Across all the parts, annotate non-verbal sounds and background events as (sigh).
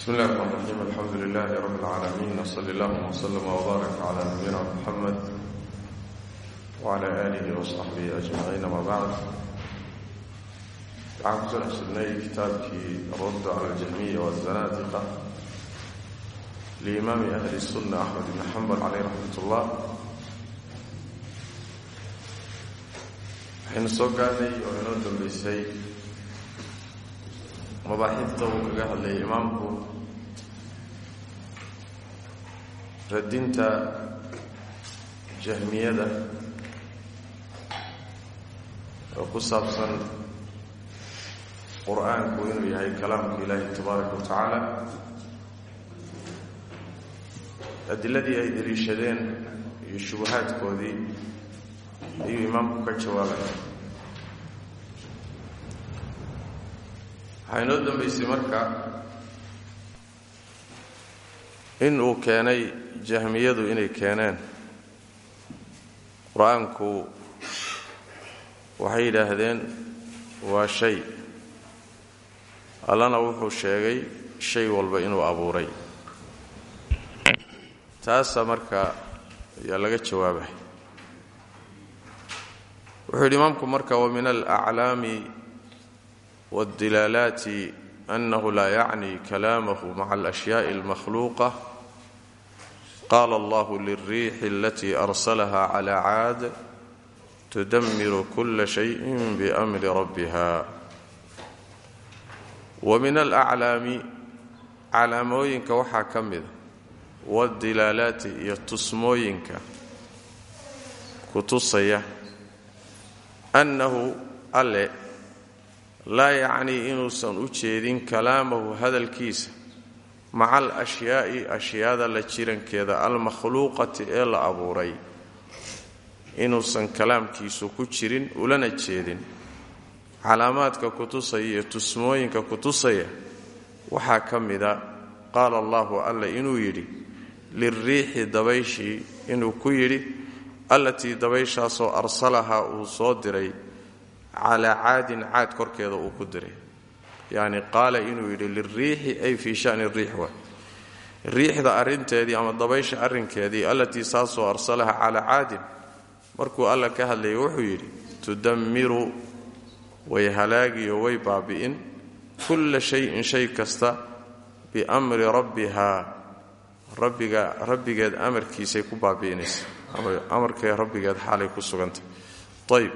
bsmi اllahi الرحmn الرaxيim alxamdu lilahi rab اlcaalamiin wsl اllahuma wslm wbaarak cla nabiyina mxamed wcla alihi wصaxbihi ajmaciin ama bacd waxaan kusoo dhex jirnay kitaabkii radd cala اljahmiya wالzanaadiqa liimaami ahli الsuna axmed ibn xambal caleyh raxmat اllah waxaynu soo gaadhay oo inoo dambeysay mabaaxifta uu kaga hadlayay imaamku Radinta jahmiyada oo ku saabsan qur'aanku inuu yahay kalaamka ilaahi tabaaraka wa tacaala. Adiladii ay deliishadeen iyo shubahaadkoodii ayuu imaamku ka jawaabaya waxaa inoo dambaysay marka in uu keenay jahmiyadu inay keeneen. Qur'aanku waxay yidhaahdeen waa shay. Allana wuxuu sheegay shay walba inuu abuuray. Taasa marka yaa laga jawaabay. Wuxuu yidhi imaamku marka wa min alaclaami waaddilaalaati annahu laa yacni kalaamahu maca alashyaai almakhluuqa. قال allahu lilriixi التي arsalaha على عاد tudamiru كل shayin بأمر rabbiha wa min alaclaami calaamooyinka waxaa ka mida wadilaalaati iyo tusmooyinka ku tusaya annahu alle laa yacnii inuusan u jeedin kalaamahu hadalkiisa maca al ashyaa'i ashyaada la jirankeeda almakhluuqati ee la abuuray. Inuusan kalaamkiisu ku jirin ulana jeedin. Calaamaadka kutusaya iyo tusmooyinka kutusaya waxaa ka mida qaala allahu alla inuu yidhi lilriixi dabayshii inuu ku yidhi allatii dabayshaasoo arsalahaa uu soo diray calaa caadin caad korkeeda uu ku diray yacni qaala inuu yidhi lilriixi ay fii shani riix wa. Riixda arrinteedii ama dabaysha arrinkeedii allatii saasoo arsalaha calaa caadin markuu alla ka hadlayay wuxuu yidhi tudammiru way halaagiyo way baabi'in. Kulla shayin shay kasta biamri rabbihaa rabbiga rabbigeed amarkiisay ku baabi'inaysa amarkee rabbigeed xaalay ku sugantay. Ayb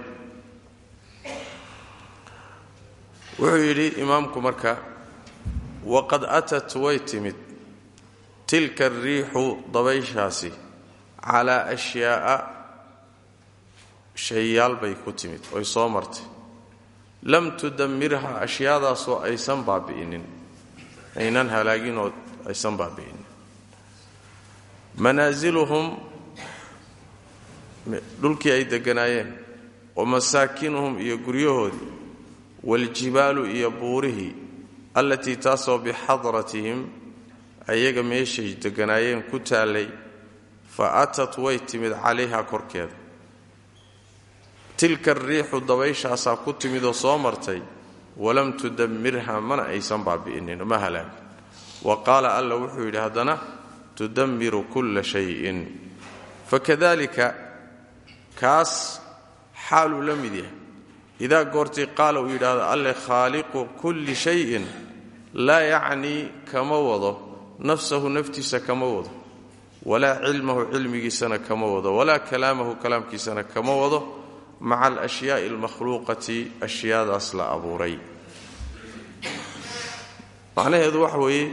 wuxuu yidhi imaamku marka waqad atat way timid. Tilka ariixu dabayshaasi calaa ashyaa'a shayaal bay ku timid oy soo martay. Lam tudamirha ashyaadaasoo aysan baabi'inin. Aynan halaaginood aysan baabi'inin. Manaasiluhum dhulkii ay degganaayeen wa masaakinuhum iyo guryahoodii waljibaalu iyo buurihii allatii taasoo bixadratihim ayaga meeshay degganaayeen ku taallay fa atat way timid calayha korkeeda tilka ariixu dabayshaasaa ku timid oo soo martay walam tudammirha mana aysan baabi'inin ma halaagin wa qaala alla wuxuu yidhi haddana tudammiru kulla shayin. Fakadalika kaas xaaluu la mid yahay idaa goortii qaala uu yidhaahdo alle khaaliqu kulli shayin laa yacnii kama wado nafsahu naftiisa kama wado walaa cilmahu cilmigiisana kama wado walaa kalaamahu kalaamkiisana kama wado maca alashyaai almakhluuqati ashyaadaas la abuuray. Macnaheedu waxa weeye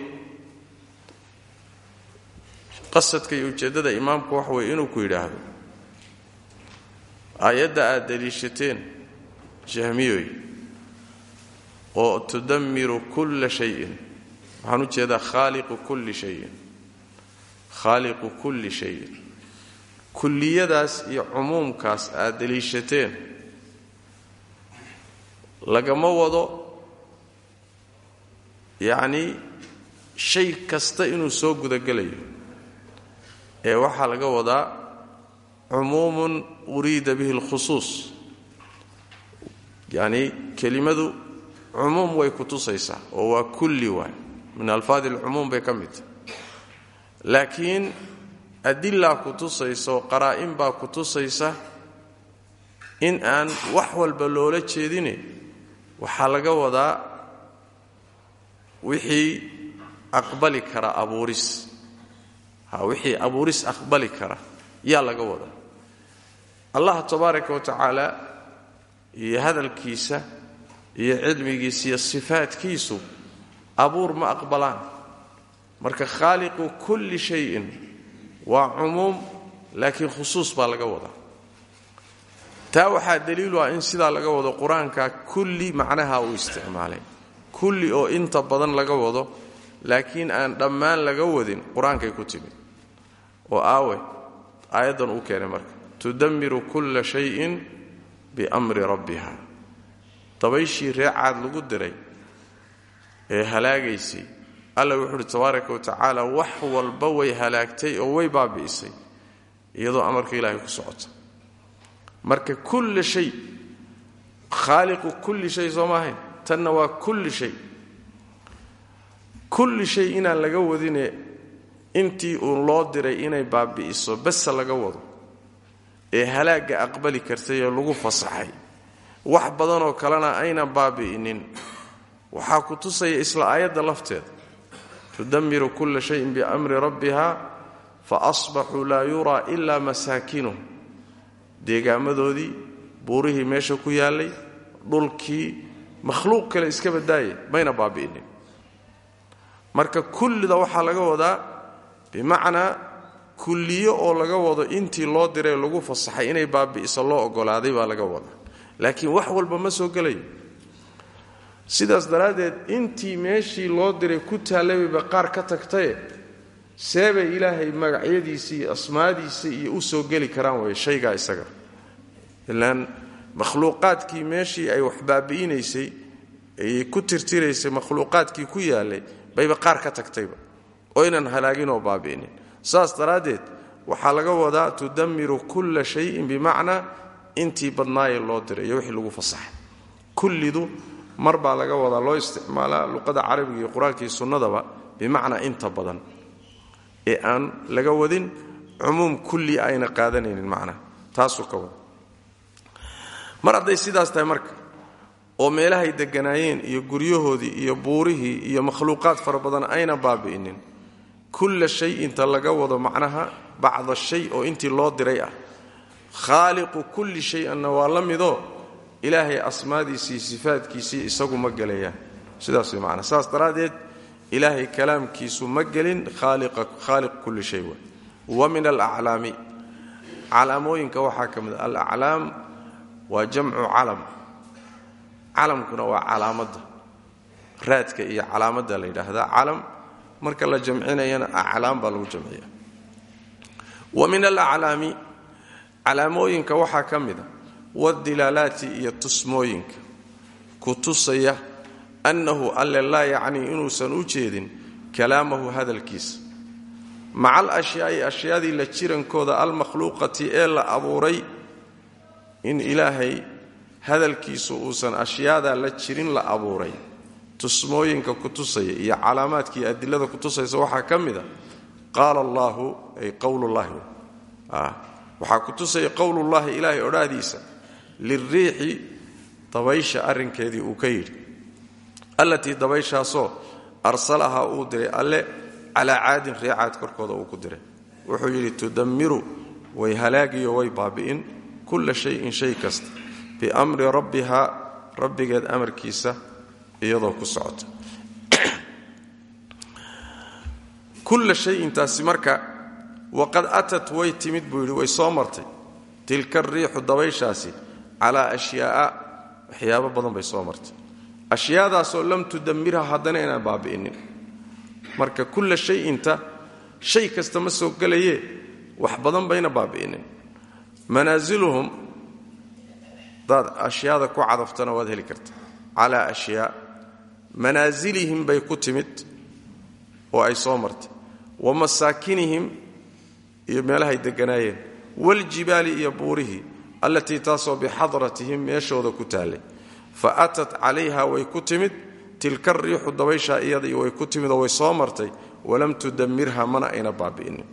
qasadka iyo ujeeddada imaamku waxa weeye inuu ku yidhaahdo. Aayadda aad daliishateen jahmiyoy oo tudammiru kulla shayin. Waxaan u jeedaa khaaliqu kulli shayin. Khaaliqu kulli shayin. Kulliyadaas iyo cumuumkaas aad deliishateen lagama wado yacnii shay kasta inuu soo gudagelayo ee waxaa laga wadaa cumuumun uriida bihi alkhusuus yacni kelimadu cumuum way ku tusaysaa oo waa kulli waay min alfaadi alcumuum bay ka mid tahay. Laakiin adilaa ku tusayso qaraa'in baa ku tusaysa in aan wax walba loola jeedine waxaa laga wadaa wixii aqbali kara abuuris. Ha wixii abuuris aqbali kara yaa laga wadaa. Allah tabaaraka wa tacaala iyo hadalkiisa iyo cilmigiisa iyo sifaadkiisu abuur ma aqbalaan. Marka khaaliqu kulli shayin waa cumuum laakiin khusuus baa laga wadaa. Taa waxaa daliilu ah in sidaa laga wado qur'aanka kulli macnaha uu isticmaalay. Kulli oo inta badan laga wado laakiin aan dhammaan laga wadin qur'aankay ku timid oo aawe aayaddan uu keenay marka. Tudammiru kulla shayin biamri rabbiha. Dabayshii reecaad lagu diray ee halaagaysay alla wuxuu uhi tabaaraka wa tacaala wax walba way halaagtay oo way baabi'isay iyadoo amarka ilaahay ku socota. Marka kulla shay khaaliqu kulli shay soo maahayn tanna waa kulli shay. Kulli shay inaan laga wadine intii uun loo diray inay baabi'iso basa laga wado ee halaagga aqbali kartay ee lagu fasaxay. Wax badanoo kalena aynan baabi'inin. Waxaa ku tusaya isla aayadda lafteeda tudammiru kulla shayin biamri rabbiha fa asbaxuu laa yuraa ilaa masaakinuh deegaamadoodii buurihii meesha ku yaallay dhulkii makhluuq kale iska badaaye mayna baabi'inin. Marka kullida waxaa laga wadaa bimacnaa kulliyo oo laga wado intii loo diray lagu fasaxay inay baabi'iso loo ogolaaday baa laga wadaa. Laakiin wax walba ma soo gelayo. Sidaas daraaddeed intii meeshii loo diray ku taallabayba qaar ka tagtaye seebay ilaahay magacyadiisa iyo asmaadiisa iyo u soo geli karaan way shaygaa isaga. Ilaan makhluuqaadkii meeshii ay wax baabi'inaysay ay ku tirtiraysay makhluuqaadkii ku yaallay bayba qaar ka tagtayba oo ynan halaaginoo baabi'inin saas daraaddeed waxaa laga wadaa tudammiru kulla shayin bimacnaa intii badnaayee loo diray iyo wixii lagu fasaxay. Kullidu mar baa laga wadaa loo isticmaalaa luqada carabiga iyo qur'aanka iyo sunnadaba bimacnaa inta badan ee aan laga wadin cumuum kulli ayna qaadanaynin macnaha taasuu ka wada mar hadday sidaas tahay marka oo meelahay degganaayeen iyo guryahoodii iyo buurihii iyo makhluuqaad fara badan ayna baabi'inin kulla shay inta laga wado macnaha bacda shay oo intii loo diray ah. Khaaliqu kulli shay-anna waa la midoo ilaahay asmaadiisii isagu ma gelayaan sidaas way macnaa. Saas daraaddeed ilaahay kalaamkiisu ma gelin khaaliq kulli shay wa wa min alaclaami. Calaamooyinka waxaa ka mid a alaclaam waa jamcu calam. Calamkuna waa calaamadda. Raadka iyo calaamadda la yidhaahdaa. Calam marka la jamcinayana aclaam baa lagu jamciya wa min alaclaami calaamooyinka waxaa ka mida wadilaalaati iyo tusmooyinka. Ku tusaya annahu alle laa yacnii inuusan u jeedin kalaamahu hadalkiisa. Maca alashyaai ashyaadii la jirankooda almakhluuqati ee la abuuray in ilaahay hadalkiisu uusan ashyaadaa la jirin la abuuray tusmooyinka ku tusaya iyo calaamaadkii adilada ku tusaysa waxaa ka qaala allaahu ay qowlullaahi waxaa ku tusaya qowlullaahi ilaahay odhaahdiisa liriixi dabaysha arrinkeedii uu ka yidhi. Allatii dabayshaasoo arsalahaa uu diray alle calaa caadin reecaad korkooda uu ku diray. Wuxuu yidhi tudammiru way halaagiyo way baabi'in. Kulla shayin shay kasta biamri rabbihaa rabbigeed amarkiisa iyadoo ku socota. (clears throat) Kulla shayintaasi marka waqad atat way timid buu way soo martay. Tilka riixu dabayshaasi calaa ashyaa'a. Waxyaabo badan bay soo martay. Ashyaadaasoo lam tudamirha haddana inaan baabi'inin. Marka kulla shayinta shay kasta ma soo gelayee wax badan bayna baabi'inin. Manaasiluhum hadaad ashyaada ku cadaftana waad heli karta. Calaa ashyaa manaasilihim bay ku timid oo ay soo martay. Wa masaakinihim iyo meelahay degganaayeen waljibaali iyo buurihii allatii taasoo bixadratihim meeshooda ku taallay. Fa atat calayha way ku timid tilka riixu dabayshaa iyadii way ku timidoo way soo martay. Walam tudamirha mana ayna baabi'inin.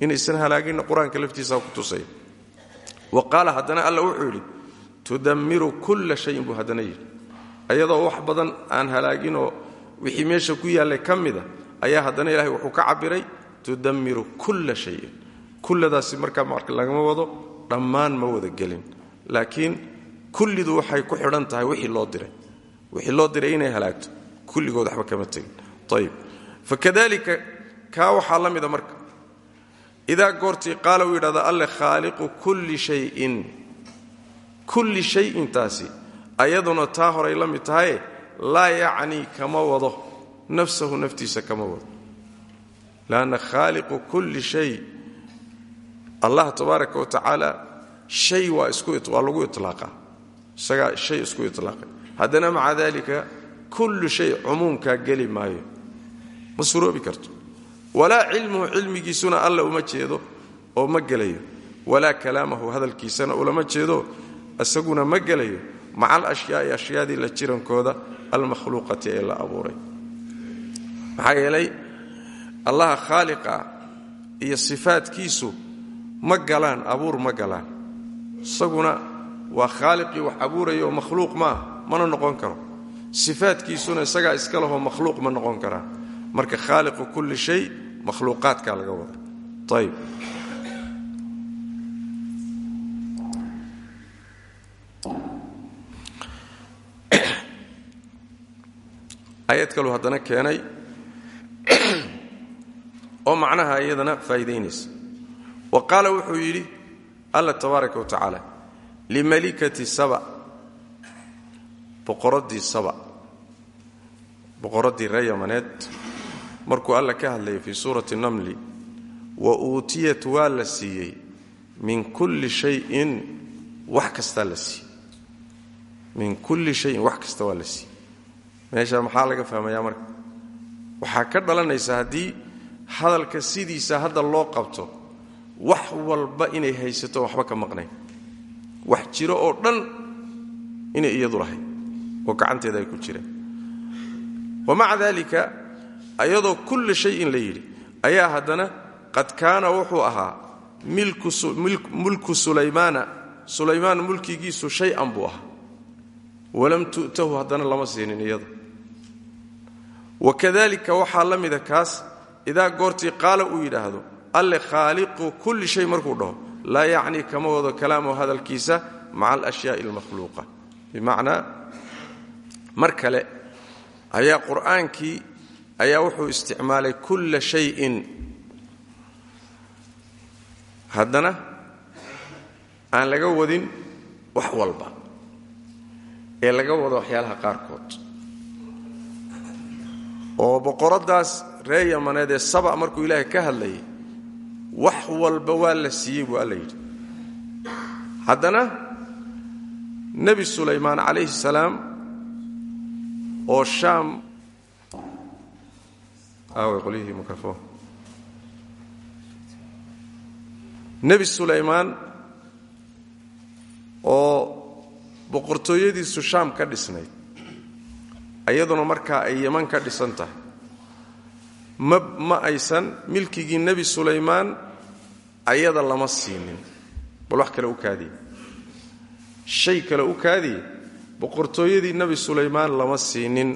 Inaysan halaaginna qur'aanka laftiisaa ku tusay. Wa qaala haddana alla wuxuu yidhi tudammiru kulla shayin buu haddana ayadoo wax badan aan halaaginoo wixii meesha ku yaallay ka mida ayaa haddana ilahay wuxuu ka cabbiray tudammiru kulla shayin. Kulladaasi markaa marka lagama wado dhammaan ma wada gelin. Laakiin kullidu waxay ku xidhan tahay wixii loo diray. Wixii loo diray inay halaagto kulligood waxba kama tegin. Ayib fakadalika kaa waxaa la mida marka. Idaa goortii qaala uu yidhahda alle khaaliqu kulli shayin. Kulli shayintaasi ayaduna taa horay la mid tahaye laa yacnii kama wado nafsahu naftiisa kama wado. Lanna khaaliqu kulli shay allah tabaaraka wa tacaala shay waa waa lagu iطlaaqa isagaa shay isku iطlaaqay haddana maca dalika kullu shay cumuumkaa geli maayo. Ma suroobi karto. Walaa cilmuhu cilmigiisuna alla uma jeedo oo ma gelayo. Walaa kalaamahu hadalkiisana ulama jeedo isaguna ma gelayo maca alashyaai ashyaadii la jirankooda almakhluuqati ee la abuuray. Maxaa yeelay allaha khaaliqa iyo sifaadkiisu ma galaan abuur ma galaan. Isaguna waa khaaliqii wax abuuraya oo makhluuq mana noqon karo. Sifaadkiisuna isagaa iska lahoo makhluuq ma noqon karaa marka khaaliqu kulli shay makhluuqaadkaa laga wada ayib ayad kaluu haddana keenay. (coughs) Oo macnaha iyadana faa'iidaynaysa wa qaala wuxuu yidhi alla tabaaraka wa tacaala limalikati saba boqoraddii saba boqoraddii ree yamaneed markuu alla ka hadlayay fii suurati namli wa uutiyat waa la siiyey min kulli shayin wax min kulli shayin wax kasta waa la meesha maxaa laga fahmayaa marka? Waxaa ka dhalanaysa haddii hadalka sidiisa hadda loo qabto wax walba inay haysato waxba ka maqnayn. Wax jiro oo dhan inay iyadu lahayd oo gacanteeda ay ku jireen. Wa maca dalika ayadoo kulli shayin la yidhi ayaa haddana qad kaana wuxuu ahaa mulku sulaymaana sulaymaan mulkigiisu shay-an buu ahaa. Walam tu'tahu haddana lama siinin iyada wakadalika waxaa la mida kaas idaa goortii qaala uu yidhaahdo alle khaaliqu kulli shay markuu dhaho laa yacnii kama wado kalaamo hadalkiisa maca alashyaai almakhluuqa. Bimacnaa mar kale ayaa qur'aankii ayaa wuxuu isticmaalay kulla shayin. Haddana aan laga wadin wax walba ee laga wado waxyaalaha qaarkood oo boqoraddaas ree yamaneed ee saba markuu ilaahay ka hadlayay wax walba waa la siiyey buu alla yidhi. Haddana nebi sulaymaan calayhi salaam oo shaam nebi sulaymaan oo boqortooyadiisu shaam ka dhisnayd iyaduna markaa ay yeman ka dhisan tahay ma aysan milkigii nebi sulaymaan ayada lama siinin. Bal wax kale u kaadiye shay kale u kaadiye boqortooyadii nebi sulaymaan lama siinin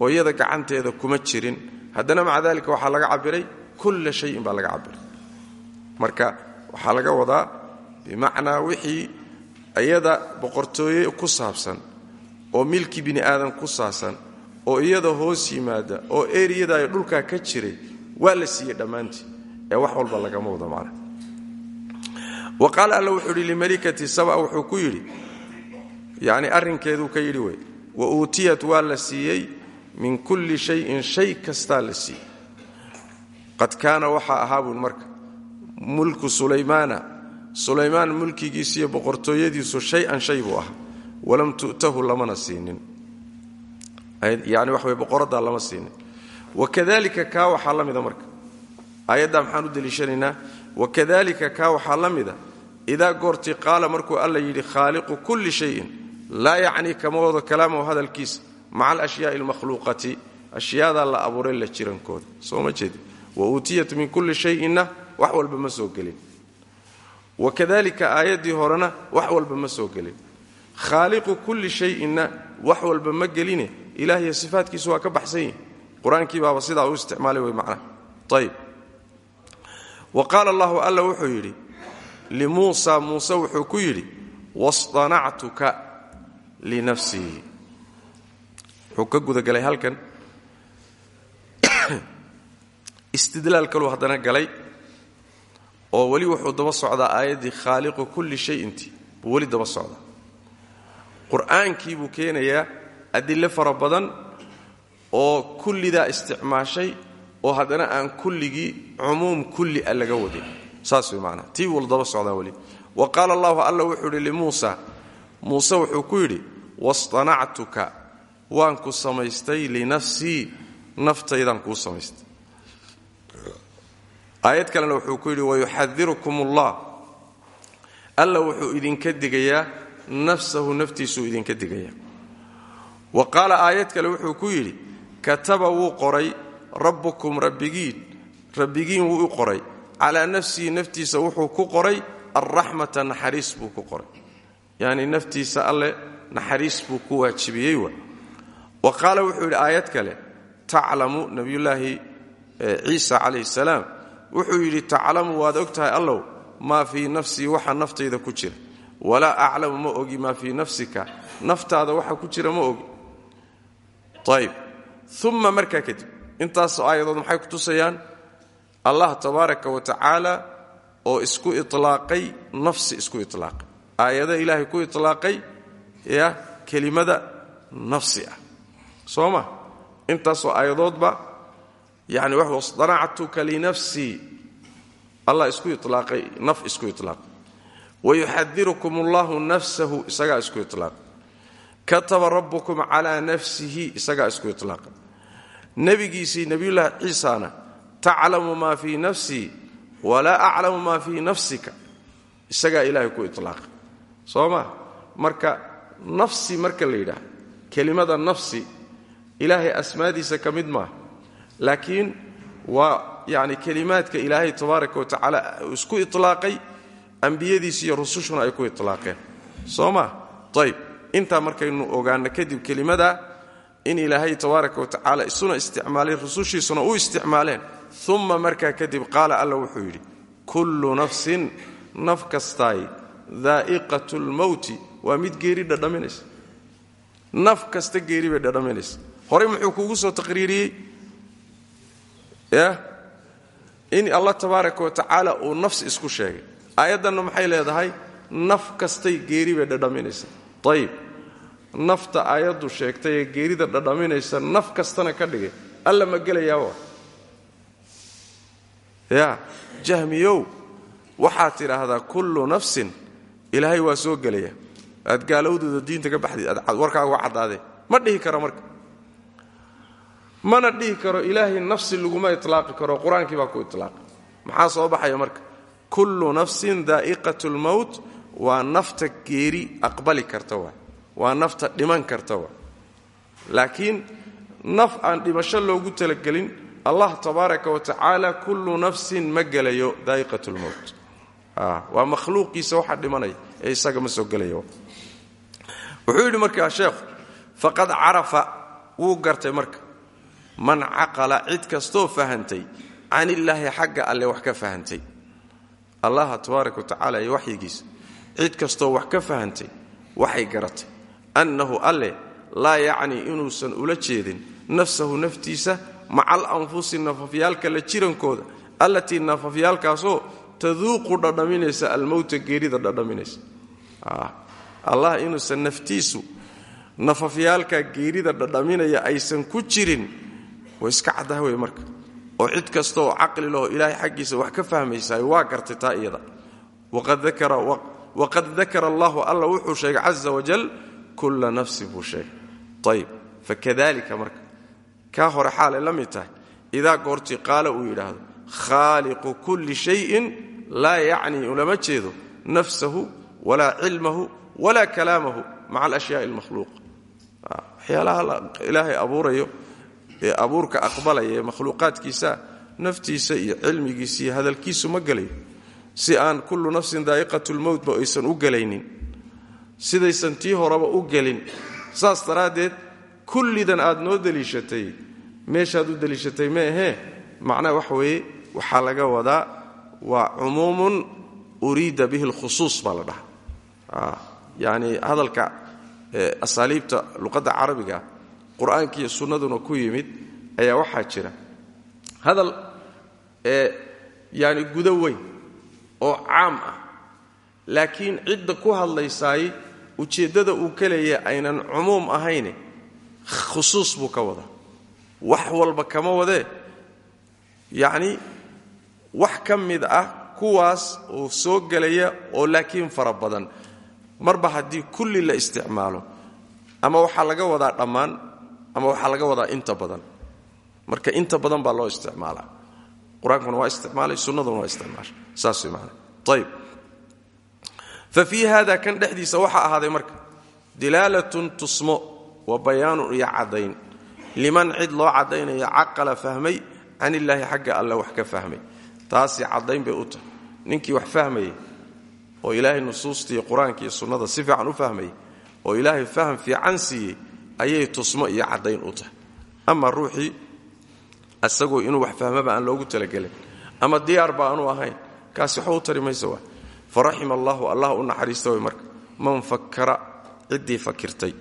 oo iyada gacanteeda kuma jirin. Haddana maca dalika waxaa laga cabiray kulla shayin baa laga cabiray marka waxaa laga wadaa bimacnaa wixii iyada boqortooye ku saabsan oo milki bini aadan ku saabsan oo iyada hoos yimaada oo eriyada ay dhulkaa ka jiray waa la siiyey dhammaantii ee wax walba lagama wado macna wa qaala alla wuxuu yidhi saba wuxuu ku yidhi yacni ka yidhi wey wa uutiyat waa la siiyey min kulli shayin shay kastaa la siiyey. Qad kaana waxaa ahaa buun marka mulku sulaymaana sulaymaan mulkigiisiiyo boqortooyadiisu shay-an shay buu ahaa walam tu'tahu lamana siinin. Yani wax way boqoraddaa lama siinin. Wakadalika kaa waxaa la mida marka. Aayaddaa maxaan u deliishanaynaa wakadalika kaa waxaa la mida idaa goortii qaala markuu alla yidhi khaaliqu kulli shayin laa yacnii kama wado kalaamahu hadalkiisa maca alashyaai almakhluuqati ashyaadaa la abuuray la jirankooda. Soo ma wa uutiyat min kulli shayinna wax walba ma soo gelin. Wakadalika aayaddii horena wax walba ma soo gelin khaaliqu kulli shayinna wax walba ma geline. Ilaahiyo sifaatkiisu waa ka baxsan yihiin qur'aankii sidaa u isticmaalay wey macnaha ayib wa qaala allahu alla wuxuu yidhi limuusa muuse wuxuu ku yidhi wastanactuka linafsii wuxuu ka gudagalay halkan. (coughs) Istidlaal kaluu haddana galay oo weli wuxuu daba socdaa aayaddii khaaliqu kulli shayinti buu weli daba socdaa qur'aankii buu keenayaa adille fara badan oo kullidaa isticmaashay oo haddana aan kulligii cumuum kulli a laga wadin. Saas way macnaha tii daba socdaa weli. Wa qaala allahu alla wuxuu yidhi limuusa muuse wuxuu ku yidhi wastanactuka waan ku samaystay linafsii naftaydaan kuu samaystay. Aayad kalena wuxuu ku yidhi wayuxadirukum ullah alla wuxuu idinka digayaa nafsahu naftiisuu idinka digayaa wa qaala aayad kale wuxuu ku yidhi kataba wuu qoray rabbukum rabbigiin wuu u qoray. Calaa nafsihi naftiisa wuxuu ku qoray alraxmata naxariis buu ku qoray. Yacni naftiisa alle naxariis buu ku waajibiyey wa. Wa qaala wuxuu yidhi kale taclamu nabiyullaahi ciisa calayhi salaam wuxuu yidhi taclamu waad og tahay allow maa fii nafsii waxa naftayda ku jira walaa aclamu ma ogi maa fii nafsika. Naftaada waxa ku jira ma ogi. Ayb uma markaa kadib intaasoo aayadood maxay ku tusayaan? Allah tabaaraka wa tacaala oo isku ilaaqay nafsi isku ilaaqay aayado ilaahay ku ilaaqay ya kelimada nafsi ah. Soo ma? Intaasoo aayadoodba yani wax wasdanactuka linafsii allah isku ilaaqay naf isku ilaaqay wayuxadirukum allahu nafsahu isagaa isku ilaaqay kataba rabbukum calaa nafsihi isagaa isku ilaaqay nebigiisii nebiyullaahi ciisana taclamu maa fii nafsii walaa aclamu maa fii nafsika isagaa ilaahay ku ilaaqay soo ma marka nafsi marka la yidhaah kelimada nafsi ilaahay asmaadiisa ka mid maaha laakiin waa yani kelimaadka ilaahay tabaaraka wa tacaala isku ilaaqay ambiyadiisi iyo rusushuna ay ku ilaaqeen soo ma? Ayb intaa markaynu ogaano kadib kelimada in ilaahay tabaaraka wa tacaala isuna isticmaalay rusushiisuna u isticmaaleen. Uma markaa kadib qaala alla wuxuu yidhi kullu nafsin naf kastaay daa'iqat lmowti waa mid geeri dhadhaminaysa. Naf kasta geeri bay dhadhaminaysa. Horey muxuu kuugu soo taqriiriyey? In allah tabaaraka wa tacaala uu nafs isku sheegay aayaddanna maxay leedahay? Naf kastay geeri bay dhadhaminaysa ayib nafta aayaddu sheegtay ee geerida dhadhaminaysa naf kastana ka dhigay. Alla ma gelayaaba ya jahmiyow waxaad tidhaahdaa kullu nafsin ilaahay waa soo gelaya. Aad gaalowdooda diinta ka baxdid aad warkaaga caddaadee ma dhihi karo marka. Mana dhihi karo ilaahay nafsi laguma itlaaqi karo qur'aankii baa ku itlaaqay. Maxaa soo baxaya marka kullu nafsin daa'iqat lmowt waa nafta geeri aqbali karta waa nafta dhiman karta waa. Naf aan dhimasho loogu talagelin allah tabaaraka wa tacaala kullu nafsin ma gelayo daa'iqat lmowt waa makhluuqiisa waxa dhimanaya ee isaga ma soo gelaya wuxuu yidhi markaa sheekhu faqad carafa wuu gartay marka man caqala cid kastoo fahantay can illaahi alle wax ka fahantay allaha tabaaraka wa tacaala waxyigiisa cid kastoo wax ka fahantay waxay garatay. Annahu alle laa yacnii inuusan ula jeedin nafsahu naftiisa maca alanfusi nafafyaalka la jirankooda allatii nafafyaalkaasoo taduuqu dhadhaminaysa almowta geerida dhadhaminaysa. Allah inuusan naftiisu nafafyaalka geerida dhadhaminaya aysan ku jirin. Way iska caddaha wey marka oo cid kasta oo caqli laho ilaahay xaggiisa wax ka fahmaysaay waa gartay taa iyada. Waqad dakara allahu alla wuxuu sheegay caza wajal kulla nafsin buu sheegay. Ayib fakadalika marka kaa hore xaalay la mid tahay idaa goortii qaala uu yidhaahdo khaaliqu kulli shayin laa yacnii ulama jeedo nafsahu walaa cilmahu walaa kalaamahu maca alashyaai almakhluuqa waxyaalaha ilaahay abuurayo ee abuurka aqbalaya ee makhluuqaadkiisa naftiisa iyo cilmigiisa iyo hadalkiisu ma gelayo si aan kullu nafsin daa'iqatulmowtba aysan u gelaynin sidaysan tii horeba u gelin. Saas daraaddeed kullidan aad noo deliishatay meeshaad u deliishatay ma ahee macnaha wax weeye waxaa laga wadaa waa cumuumun uriida bihi lkhusuus baa la dhahaa. Yacni hadalka asaaliibta luqadda carabiga qur'aanka iyo sunnaduna ku yimid ayaa waxaa jira. Hadal yani gudo weyn oo caam ah. Laakiin cidda ku hadlaysaay ujeeddada uu ka leeyahay aynan cumuum ahayne khusuus buu ka wadaa. Wax walba kama wadee yacni wax ka mid ah kuwaas oo soo gelaya oo laakiin fara badan. Marba haddii kulli la isticmaalo ama waxaa laga wadaa dhammaan ama waxaa laga wadaa inta badan. Marka inta badan baa loo isticmaalaa. Qur'aankuna waa isticmaalay sunnaduna waa isticmaashay saas way maana ayib fa fii hada kan dhexdiisa waxaa ahaaday marka dilaalatun tusmo wa bayaanun iyo caddayn. Liman cid loo caddaynayo caqala fahmay can illaahi xagga alle wax ka fahmay. Taasi caddayn bay u tahay. Wax fahmayay oo ilaahay nusuustiiyo qur'aanka iyo sunnada si fiican u fahmayay oo ilaahay faham fiican siiyey ayay tusmo iyo caddayn u tahay. Ama ruuxii asagoo inuu wax fahmaba aan loogu talagelin ama diyaarba aanu ahayn kaasi waxba u tari maysa waa faraxima allahu allah u naxariista way marka man fakara ciddii fakirtay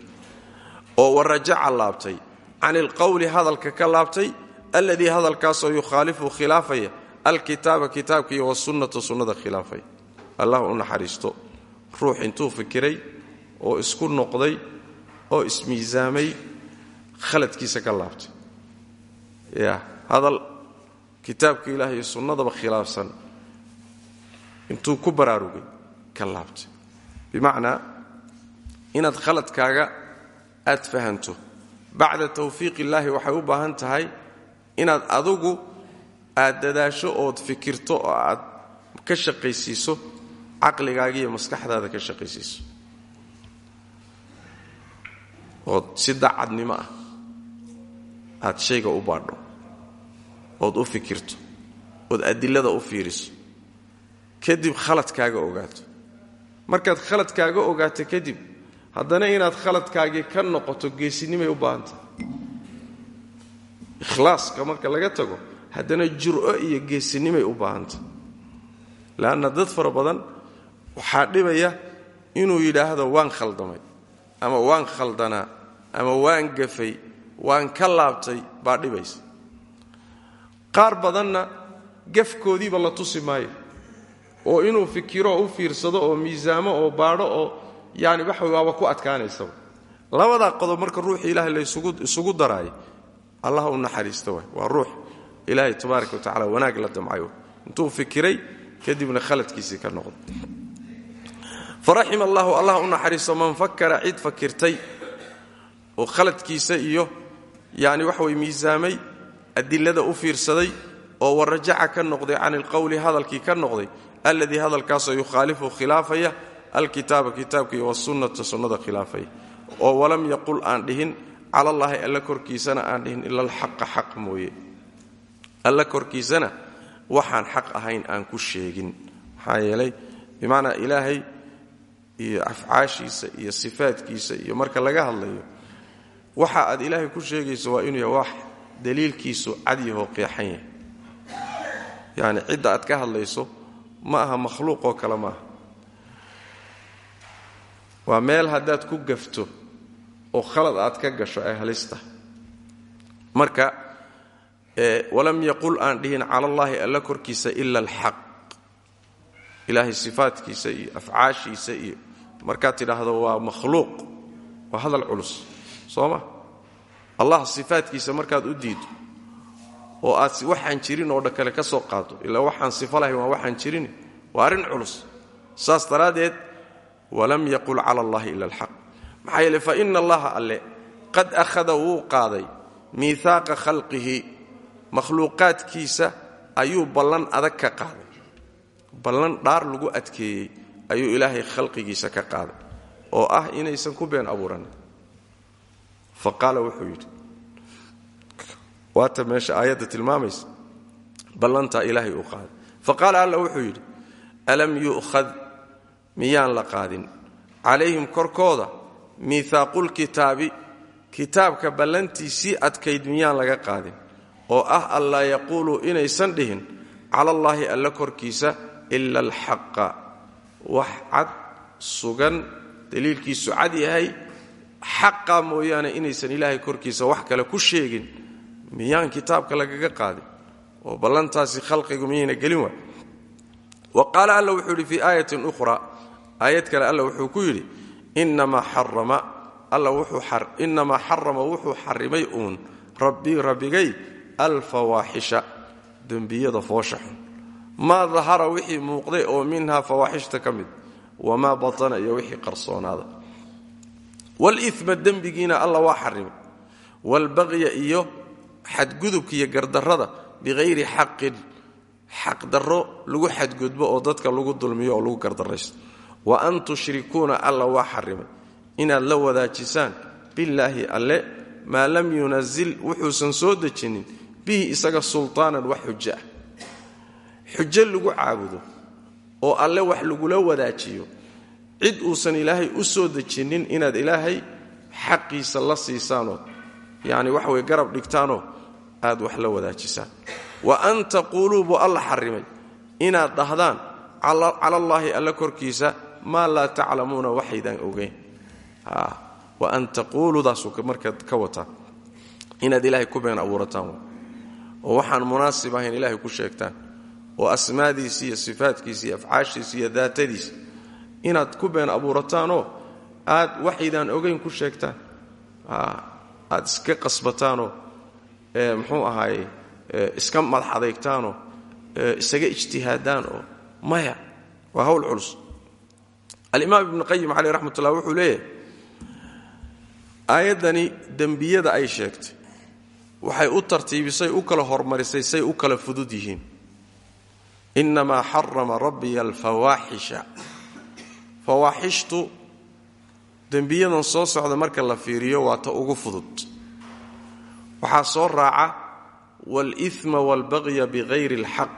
oo warajaca laabtay can ilqowli hadalka ka laabtay alladii hadalkaasoo yukhaalifu khilaafaya alkitaaba kitaabka iyo wasunnata sunnada khilaafaya. Allah u naxariisto ruux intuu fikiray oo isku noqday oo ismiisaamay khaladkiisa ka laabtay. Ya hadal kitaabka ilaah iyo sunnadaba khilaafsan intuu ku baraarugay ka laabtay. Bimacnaa inaad khaladkaaga aad fahanto bacda tawfiiq illaahi waxay u baahan tahay inaad adugu aad dadaasho ood fikirto oo aad ka shaqaysiiso caqligaaga iyo maskaxdaada ka shaqaysiiso ood si dacadnimo ah. Aad shayga u baadho. Ood u fikirto. Ood adilada u fiiriso. Kadib khaladkaaga ogaato. Markaad khaladkaaga ogaato kadib haddana inaad khaladkaagii ka noqoto geesinimay u baahantah ikhlaaska marka laga tago haddana jur'o iyo geesinimay u baahantah leanna dad fara badan waxaa dhibaya inuu yidhaahdo waan khaldamay ama waan khaldanaa ama waan gafay waan ka laabtay baa dhibaysa qaar badanna gafkoodiiba la tusi maayo oo inuu fikiro u fiirsado oo miisaamo oo baadho oo yani waxa waaba ku adkaanaysaba labadaa qodob marka ruuxi ilaahay la isugu daraayo allah u naxariista waay. Waa ruux ilaahay tabaaraka wa tacala wanaag la damcayo. Intuu fikiray kadibna khaladkiisii ka noqdo faraxima allahu allah u naxariisto man fakara cid fakirtay oo khaladkiisa iyo yani waxa way miisaamay adilada u fiirsaday oo warajaca ka noqday can ilqowli hadalkii ka noqday alladii hadalkaasoo yukhaalifu khilaafaya alkitaaba kitaabka iyo wasunnata sunnada khilaafaya. Oo walam yaqul aan dhihin cala allaahi alla korkiisana aan dhihin ila alxaqa xaq mooye. Alla korkiisana waxaan xaq ahayn aan iyo afcaashiisa iyo sifaadkiisa iyo marka laga hadlayo waxa aad ilaahay ku sheegayso waa inuu yahay wax daliilkiisu cadyahoo qeexan yahay. Yacni cidda aad ka hadlayso ma aha makhluuq oo kale maaha waa meel haddaad ku gafto oo khalad aad ka gasho ay halista. Marka walam yaqul aan dhihin cala allaahi alla korkiisa ila alxaq. Ilaahay sifaadkiisa iyo afcaashiisa iyo markaad tidhaahdo waa makhluuq waa hadal culus soo ma allah sifaadkiisa markaad u diido oo aad waxaan jirin oo dhakale ka soo qaado ilaa waxaan sifo lahayn waa waxaan jirin waa arrin culus. Saas daraaddeed walam yaqul cala allahi ila alxaq. Maxaa yeele fa ina allaha alle qad akhada wuu qaaday miihaaqa khalqihi makhluuqaadkiisa ayuu ballan adag ka qaaday ballan dhaar lagu adkeeyey ayuu ilaahay khalqigiisa ka qaaday oo ah inaysan ku been abuuranin fa wuxuu yidhi waata meesha aayadda tilmaamaysa? Ballantaa ilaahay uu qaaday. Fa alla wuxuu yidhi alam yu'khad? Miyaan la qaadin? Calayhim korkooda miihaaqulkitaabi kitaabka ballantiisii adkayd miyaan laga qaadin? Oo ah allaa yaquuluu inaysan dhihin cala allaahi alla korkiisa ila alxaqa wax cad sugan daliilkiisu cad yahay xaqa mooyaane inaysan ilaahay korkiisa wax kale ku sheegin miyaan kitaabka lagaga qaadin? Oo ballantaasi khalqigu miyayna gelin waay? Wa qaala alla wuxuu yidhi fii aayatin ukhraa aayad kale alla wuxuu ku yidhi inamaa xarama alla inamaa xarama wuxuu xarimay uun rabbii rabbigay alfawaaxisha dembiyada foosha xun maa dahara wixii muuqday oo minhaa fawaaxishta ka mid wamaa batana iyo wixii qarsoonaada. Wlima dembigiina alla waa xarimay waalbaqya iyo xadgudubka iyo gardarrada biqayri xaqin xaqdarro lagu xadgudbo oo dadka lagu dulmiyo oo lagu gardarraysto. Wa an tushrikuuna alla waa xarimay inaad la wadaajisaan billaahi alle maa lam yunazil wuxuusan soo dejinin bihi isaga sultaanan wax xujo ah xujo lagu caabudo oo alle wax lagula wadaajiyo cid uusan ilaahay u soo dejinin inaad ilaahay xaqiisa la siisaanoo yani waxa way garab dhigtaanoo aad wax la wadaajisaan wa an taquuluu buu alla xarimay inaad dhahdaan cala allaahi alla korkiisa maa laa taclamuuna waxaydaan ogeyn. Wa an taquuludaasuu marka ka wataa inaad ilaahay ku been abuurataan. Oo waxaan munaasib ahayn ilaahay ku sheegtaan oo asmaadiisi iyo sifaadkiisa iyo afcaashiisa iyo daatadiisa inaad ku been abuurataanoo aad waxaydaan ogayn ku sheegtaan. Aad iska qasbataanoo muxuu ahaaye iska madax isaga ijtihaadaan oo maya waa hawl culus. Alimaam ibnu qayim caleyh raxmat ullah wuxuu leeyahay aayaddani dembiyada ay sheegtay waxay u tartiibisay u kala hormarisay say u kala fudud yihiin inamaa xarama rabbiya alfawaaxisha fawaaxishtu dembiyadan soo socda marka la fiiriyo waa ta ugu fudud waxaa soo raaca waalima waalbaqya bikayri alxaq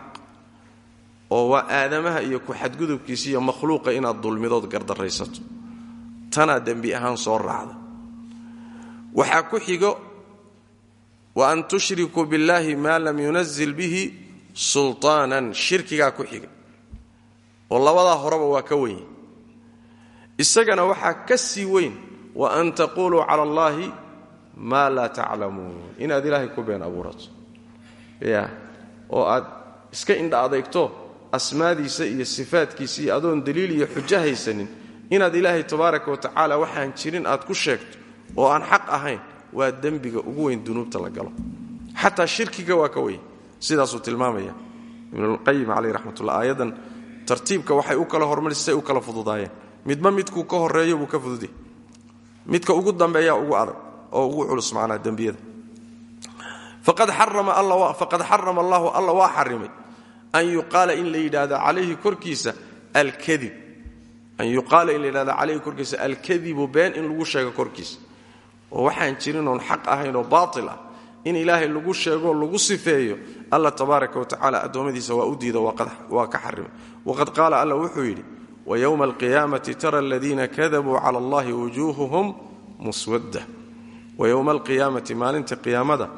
oo waa aadamaha iyo ku-xadgudubkiisa iyo makhluuqa inaad dulmidood gardaraysato tanaa dembi ahaan soo raacda waxaa ku xigo wa an tushrikuu biاllahi maa lam yunazil bihi sulطaanan shirkigaa ku xiga oo labadaa horeba waa ka weyn. Isagana waxaa ka sii weyn wa an taquuluu cala allahi maa laa taclamuun. Inaad ilaahay ku been abuurato. Ya oo aad iska indha adeegto asmaadiisa iyo sifaadkiisa adoon daliil iyo xujo haysanin inaad ilaahay tabaaraka wa tacaala waxaan jirin aad ku sheegto oo aan xaq ahayn waa dembiga ugu weyn dunuubta la galo. Xataa shirkiga waa ka weyn sidaasuu tilmaamaya. Ibnulqayim caleyh raxmatullah aayaddan tartiibka waxay u kala hormarisay u kala fududaayeen. Midba midkuu ka horeeyo buu ka fududay midka ugu dambeeya ugu adag oo ugu culus macnaha dembiyada. Faqad xarama allahu alla waa xarimay an yuqaala in la yidhaahdo calayhi korkiisa alkadib an yuqaala in la yidhahdo calayhi korkiisa alkadibu been in lagu sheego korkiisa. Oo waxaan jirin oon xaq ahayn oo baatil ah in ilaahay lagu sheegoo lagu sifeeyo alla tabaaraka wa tacala addoommadiisa waa u diida waa ka xarimay waqad qaala alla wuxuu yidhi wayowma alqiyaamati tara aladiina kadabuu cala allahi wujuuhuhum muswadda. Wayowma alqiyaamati maalinta qiyaamada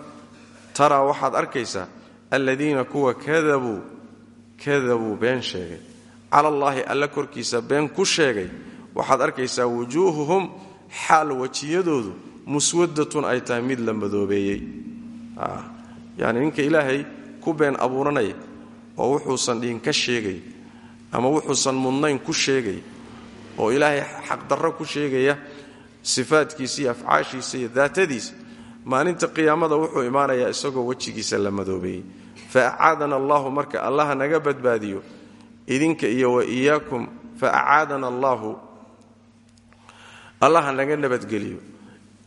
taraa waxaad arkaysaa aladiina kuwa kadabuu kadabuu been sheegay. Cala allaahi alla korkiisa been ku sheegay waxaad arkaysaa wujuuhuhum xaal wajiyadoodu muswadatun ay tahay mid la madoobeeyey yani ninka ilaahay ku been abuuranaya oo wuxuusan dhihin ka sheegay ama wuxuusan mudnayn ku sheegay oo ilaahay xaqdarro ku sheegaya sifaadkiisa iyo afcaashiisa iyo daatadiisa maalinta qiyaamada wuxuu imaanayaa isagoo wejigiisa la madoobeeyey fa acaadana marka allaha naga badbaadiyo idinka iyo wa iyaakum fa acaadana allaahu naga nabadgeliyo.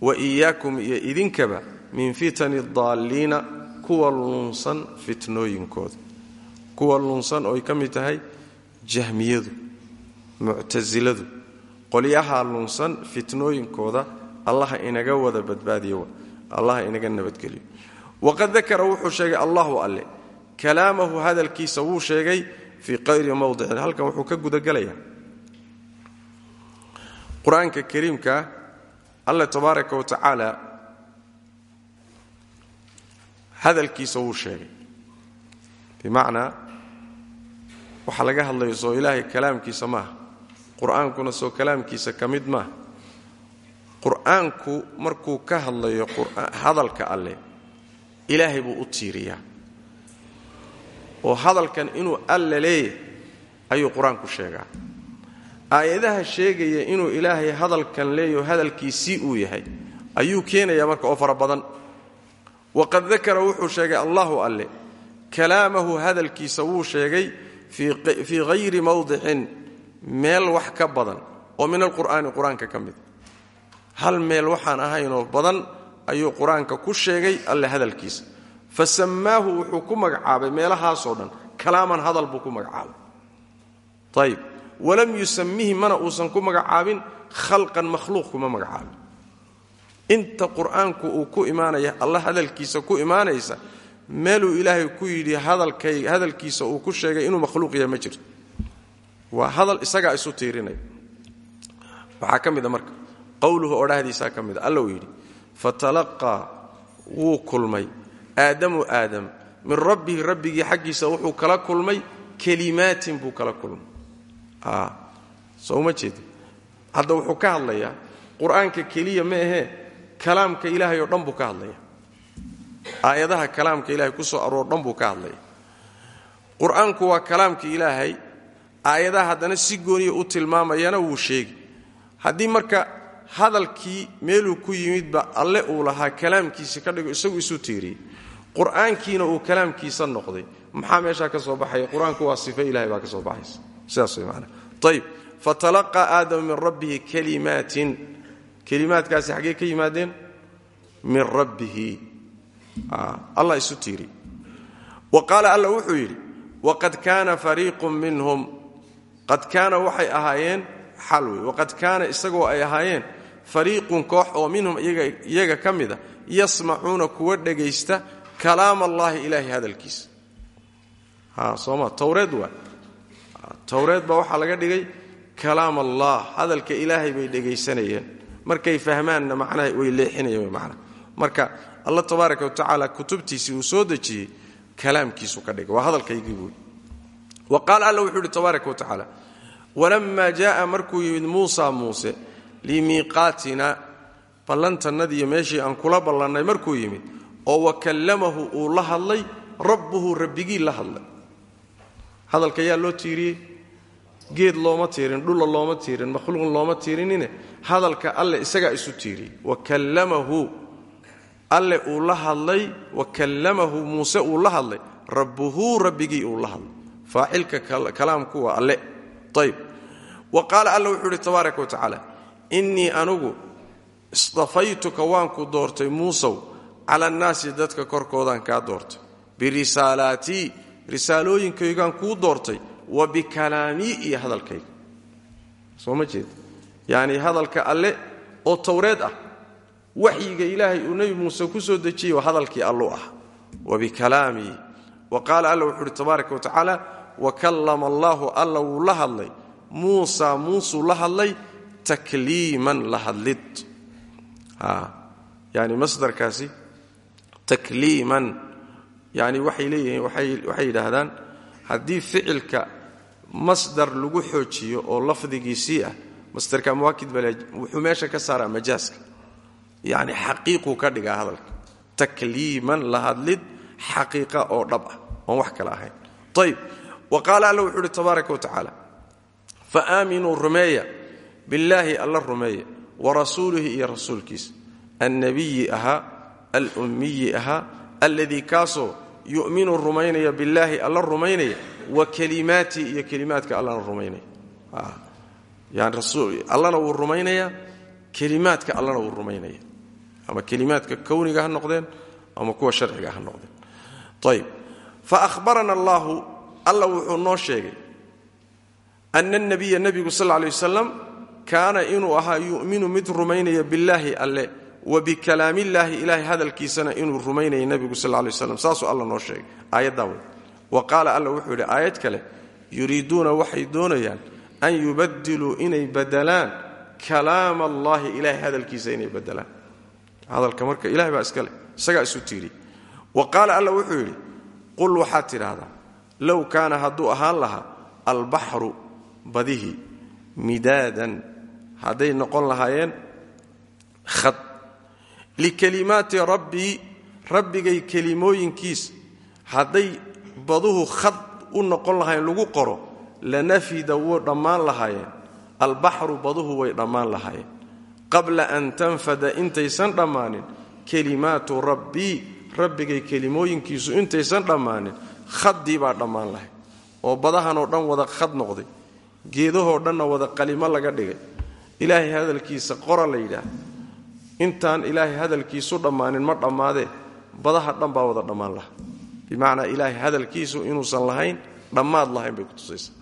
Wa iyaakum iyo idinkaba min fitani daalliina kuwa lunsan fitnooyinkooda. Kuwa lunsan ooy ka mid tahay jahmiyadu muctasiladu qolyaha lunsan fitnooyinkooda allaha inaga wada badbaadiyo allaha inaga nabadgeliyo. Waqad dakara wuxuu sheegay allahu alle. Kalaamahu hadalkiisa wuu sheegay fii qayri mowdicin halkan wuxuu ka gudagelayaa qur'aanka kariimka alle tabaaraka wa hadalkiisa wuu sheegay. Bimacnaa waxaa laga hadlayo soo ilaahay kalaamkiisa maaha qur'aankuna soo kalaamkiisa ka mid maaha qur'aanku markuu ka hadlayo hadalka alleh ilaahay buu u tiiriyaa. Oo hadalkan inuu alla leeyahay ayuu qur'aanku sheegaa. Aayadaha sheegaya inuu ilaahay hadalkan leeyaho hadalkiisii uu yahay ayuu keenayaa marka oo fara badan waqad dakara wuxuu sheegay allahu alle kalaamahu hadalkiisa wuu sheegay fii hayri mawdicin meel wax ka badan oo min alqur'aani qur'aanka ka mid hal meel waxaan ahaynoo badan ayuu qur'aanka ku sheegay alle hadalkiisa fa sammaahu wuxuu ku magacaabay meelahaasoo dhan kalaaman hadal buu ku magacaabay ayib walam yusamihi mana uusan ku magacaabin khalqan makhluuq kuma magacaabin inta qur'aanku uu ku imaanaya alla hadalkiisa ku imaanaysa meeluu ilaahay ku yidhi hadalkiisa uu ku sheegay inuu makhluuq yahay ma jirto waa hadal isagaa isu tiirinaya waxaa ka mida marka qowluhu odhahdiisaa ka mida alla uu yidhi fatalaqaa wuu kulmay. Aadamu aadam min rabbihi rabbigii xaggiisa wuxuu kala kulmay kelimaatin buu kala kulmay. Soo uma jeedi. Hadda wuxuu ka hadlayaa qur'aanka keliya ma ahee kalaamka ilaahay oo dhan buu ka hadlaya. Aayadaha kalaamka ilahay ku soo aroor dhan buu ka hadlaya. Qur'aanku waa kalaamka ilaahay. Aayadaha haddana si gooniya u tilmaamayana wuu sheegi. Haddii marka hadalkii meeluu ku yimidba alle uu lahaa kalaamkiisi ka dhigo isagu isu tiiriyey qur'aankiina uu kalaamkiisa noqday. Maxaa meeshaa ka soo baxaya? Qur'aanku waa sife ilahay baa ka soo baxaysa. Sidaas way maanaa ayib fatalaqaa aadamu min rabbihi kalimaatin kelimaadkaasi xaggee ka yimaadeen min rabbihi. Allah isu tiiri. Wa qaala alla wuxuu yidhi waqad kaana fariiqun minhum. Qad kaana waxay ahaayeen xal wey waqad kaana isagoo ay ahaayeen fariiqun koox oo minhum iyaga ka mida yasmacuuna kuwa dhegaysta kalaam allaahi ilaahay hadalkiisa. Sooma towreed waa. Towreed baa waxaa laga dhigay kalaam allah hadalka ilaahay bay dhegaysanayeen markay fahmaanna macnaha way leexinayeen mana marka alla tabaaraka wa tacaala kutubtiisii uu soo dejiyey kalaamkiisu ka dhigay. Waa hadalkaygii buui wa qaala alla wuxuu yidhi tabaaraka wa tacaala walammaa jaaa markuu yimid muusa muuse limiiqaatina ballantannadiiyo meeshii aan kula ballannay markuu yimid oo wa kallamahu uu la hadlay rabbuhu rabbigii la hadlay. Hadalka yaa loo tiiriyey. Geed looma tiirin dhulla looma tiirin makhluuqn looma tiirinine hadalka alle isagaa isu tiiriyey wa kallamahu alle uu la hadlay. Wa kallamahu muuse uu la hadlay. Rabbuhu rabbigii uu la hadlay. Faacilka kalaamku waa alle. Ayb wa qaala alla wuxuu ihi tabaaraka wa tacaala innii anugu istafaytuka waanku doortay muusow. Cala annaasi dadka korkoodaan kaa doortay. Birisaalaatii risaalooyinkaygaan kuu doortay. Wa bikalaamii iyo hadalkayga. Soo ma jeed yacni hadalka alle oo towreed ah waxyiga ilaahay uu nebi muuse ku soo dejiyey waa hadalkii allu ah. Wa bikalaamii wa qaala alla wuxuu uhi tabaaraka wa tacaala wa kallama allaahu alla wuu la hadlay. Muusa muusuu la hadlay takliiman la hadlid. Yani masdarkaasi takliiman. Yani waxay leeyihiin waxay yidhaahdaan haddii ficilka masdar lagu xoojiyo oo lafdigiisii ah masdarka muwaakid bal wuxuu meesha ka saaraa majaaska. Yani xaqiiquu ka dhigaa hadalka. Takliiman la hadlid xaqiiqa oo dhab ah. Oon wax kale ahayn. Ayb wa qaala alla wuxuu uhi tabaaraka wa tacaala. Fa aaminuu rumeeya. Billaahi alla rumeeya. Wa rasuulihi iyo rasuulkiisa annabiyi ahaa alummiyi ahaa alladii kaasoo yu'minu rumaynaya billaahi allana wuu rumaynayaa kelimaadka allana wuu rumaynaya ama kelimaadka kowniga ha noqdeen ama kuwa sharciga ha noqdeen. Ayb fa ahbarana allaahu alla wuxuu noo sheegay ana nabiya nebigu sal lay wasalam kaana inuu ahaa yu'minu mid rumaynaya billaahi alle wa bikalaamillaahi ilaahay hadalkiisana inuu rumaynaya nebigu sal lay waslam saasuu alla noo sheegay aayaddaa wa qaala alla wuxuu yidhi aayad kale yuriiduuna waxay doonayaan an yubadiluu inay badelaan kalaam allaahi ilaahay hadalkiisa inay badelaan hadalka marka ilahay baa iskale isagaa isu tiiriy wa qaala alla wuxuu yidhi qul waxaad tidhaahdaa low kaana hadduu ahaan lahaa albaxru badihii midaadan hadday noqon lahaayeen khad likalimaati rabbii rabbigay kelimooyinkiisa hadday baduhu khad u noqon lahaayeen lagu qoro lanafida wuu dhammaan lahaayeen albaxru baduhu way dhammaan lahaayeen qabla an tanfada intaysan dhammaanin kelimaatu rabbii rabbigay kelimooyinkiisu intaysan dhammaanin khaddii baa dhammaan lahay oo badahanoo dhan wada khad noqday geedahoo dhanna wada qalimo laga dhigay ilaahay hadalkiisa qora la yidhaah intaan ilaahay hadalkiisu dhammaanin ma dhammaadee badaha dhan baa wada dhammaan laha bimacnaa ilaahay hadalkiisu inuusan lahayn dhammaad lahayn bay kutusaysa saas man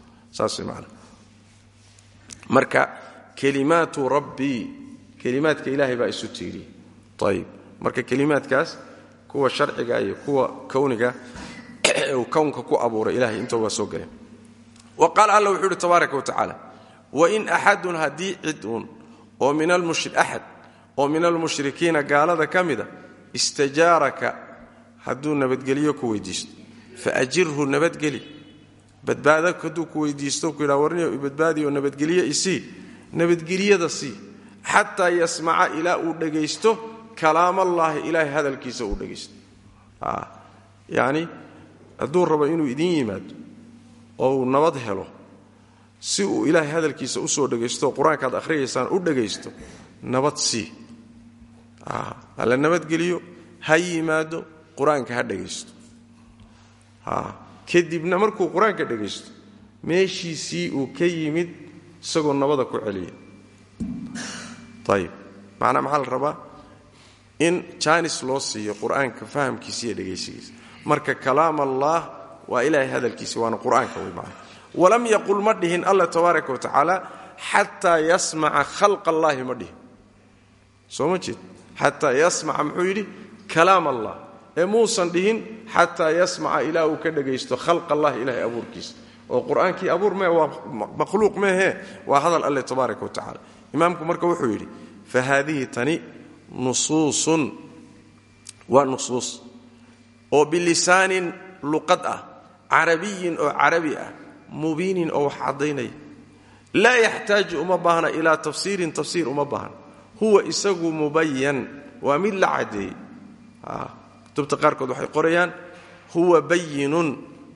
marka kelimaatu rabbii kelimaadka ilaahay baa isu tiiriyey ayib marka kelimaadkaas kuwa sharciga iyo kuwa kowniga (clears throat) kownka ku abuuray ilahay inta waa soo galeen wa qaala alla wuxuu uhi tabaaraka wa tacaala wain axadun haddii cid uun oo min axad oo min almushrikiina gaalada ka mida istajaaraka hadduu nabadgelyo ku weydiisto faajirhu nabadgeli badbaada hadduu ku weydiisto ku yidha warniyo badbaadiyo nabadgelyo isii nabadgelyada sii xataa yasmaca ilaa uu dhegaysto kalaamallaahi ilaahay hadalkiisa uu dhegaysto yacni hadduu rabo inuu idin yimaado oo uu nabad helo si uu ilaahay hadalkiisa u soo dhegaysto qur'aankaad akhriyaysaan u dhegaysto nabad sii. Hala nabadgeliyo ha yimaado qur'aanka ha dhegaysto kadibna markuu qur'aanka dhegaysto meeshiisii uu ka yimid isagoo nabada ku celiya. Ayib macnaa maxaa la in jaanis loo siiyo qur'aanka fahamkiisa iyo dhegaysigiisa. Marka kalaam allah waa ilaahay hadalkiisa waana qur'aanka wey macna walam yaqul ma dhihin alla tabaaraka wa tacaala xataa yasmaca khalq allaahi ma dhihin. Soo ma jeed? Kalaam allah ee muusan dhihin xataa yasmaca ilaa uu ka dhagaysto khalq allahi ilahay abuurkiisa. Oo qur'aankii abuur mee waa makhluuq meehe waa hadal alle tabaaraka wa tacala imaamku marka wuxuu yidhi fa haadihi tani nusuusun waa nusuus oo bilisaanin luqad ah carabiyin oo carabi ah mubiinin oo wax caddaynaya. Laa yaxtaaju uma baahna ilaa tafsiirin tafsiir uma baahna. Huwa isagu mubayan waa mid la caddeeyey kutubta qaarkood waxay qorayaan huwa bayinun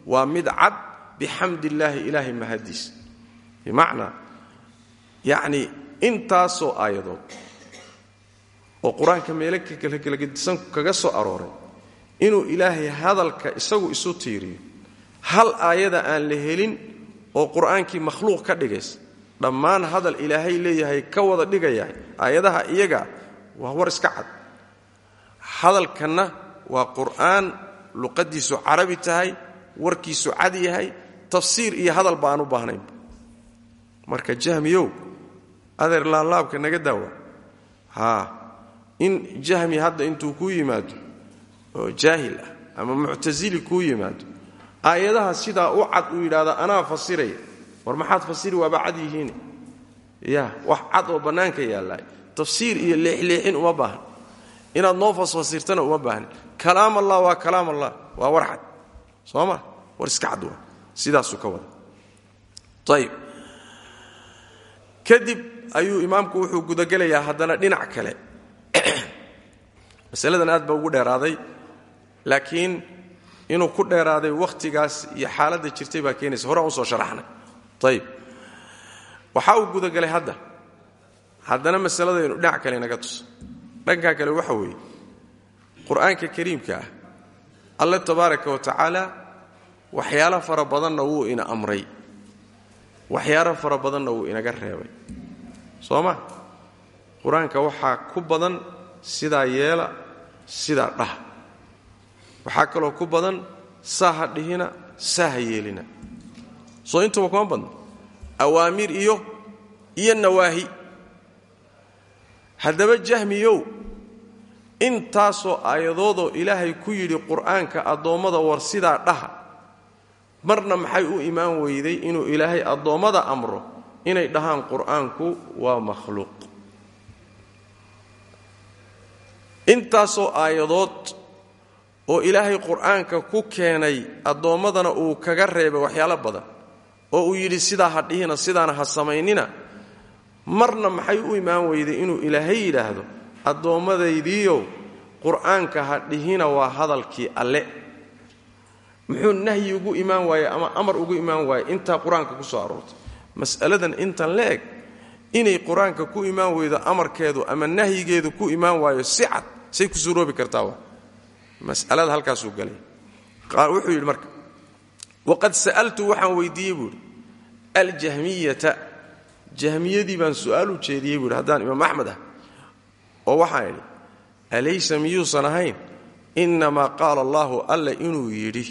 waa mid cad bixamd illaahi ilaahay mahadiis bimacnaa yacni intaasoo aayadood oo qur'aanka meelo kalagedisan kaga soo arooray inuu ilaahay hadalka isagu isu tiiriyo hal aayada aan la helin oo qur'aankii makhluuq ka dhigaysa dhammaan hadal ilaahay leeyahay ka wada dhigayahay aayadaha iyaga waa war iska cad. Hadalkanna waa qur'aan luqadiisu carabi tahay warkiisu cad yahay tafsiir iyo hadal ba aan u baahnayn. Marka jahmiyow adeer laalaabka naga daawa. Haa in jahmi hadda intuu kuu yimaado oo jaahil ah ama muctasili kuu yimaado aayadaha sidaa u cad uu yidhahda anaa fasiraya. War maxaad fasiri waaba cad yihiin. Ya wax cad oo bannaanka yaallaa. Tafsiir iyo leexleexin uma baahna inaad noo fasfasirtana uma baahnin kalaam allah waa kalaam allah waa war cad. Soo ma? War iska cad waa. Sidaasuu ka wada. Ayib kadib ayuu imaamku wuxuu gudagelayaa haddana dhinac kale. (clears throat) Masaladan aad ba ugu dheeraaday laakiin inuu ku dheeraaday wakhtigaas iyo xaaladda jirtay baa keenaysa. Horaan u soo sharaxnay. Ayib waxaa uu gudagelay hadda. Kale inaga qur'aanka kariimka ah alle tabaaraka wa tacaala waxyaalo fara badanna wuu ina amray. Waxyaalo fara badanna wuu inaga reebay. Soo ma? Qur'aanka waxaa ku badan sidaa yeela sidaa dhaha. Waxaa kaloo ku badan saa ha dhihina saa ha yeelina. Soo intuba kuma badno awaamir iyo iyo nawaahi. Haddaba jahmiyow intaasoo aayadoodoo ilaahay ku yidhi qur'aanka addoommada war sidaa dhaha. Marna maxay u imaan weyday inuu ilaahay addoommada amro? Inay dhahaan qur'aanku waa makhluuq. Intaasoo aayadood oo ilaahay qur'aanka ku keenay addoommadana uu kaga reebay waxyaalo badan oo uu yidhi sidaa ha dhihina sidaana ha samaynina. Marna maxay u imaan weyday inuu ilaahay yidhaahdo addoommadaydiiow qur'aanka ha dhihina waa hadalkii alle. Muxuu nahyi ugu imaan waaye ama amar ugu imaan waaye intaa qur'aanka ku soo aroortay? Mas'aladan intan la eg inay qur'aanka ku imaan weydo amarkeedu ama nahyigeedu ku imaan waayo si cad say ku suuroobi kartaa masalada halkaasuu galay. Wuxuu yidhi marka waqad sa'altu waxaan weydiiyey buu idhi aljahmiyata. Jahmiyadii baan su'aal u jeediyey buu idhi haddaan imaam axmed ah oo waxaan idhi alaysa miyuusan ahayn? Innamaa qaala allaahu alla inuu yidhi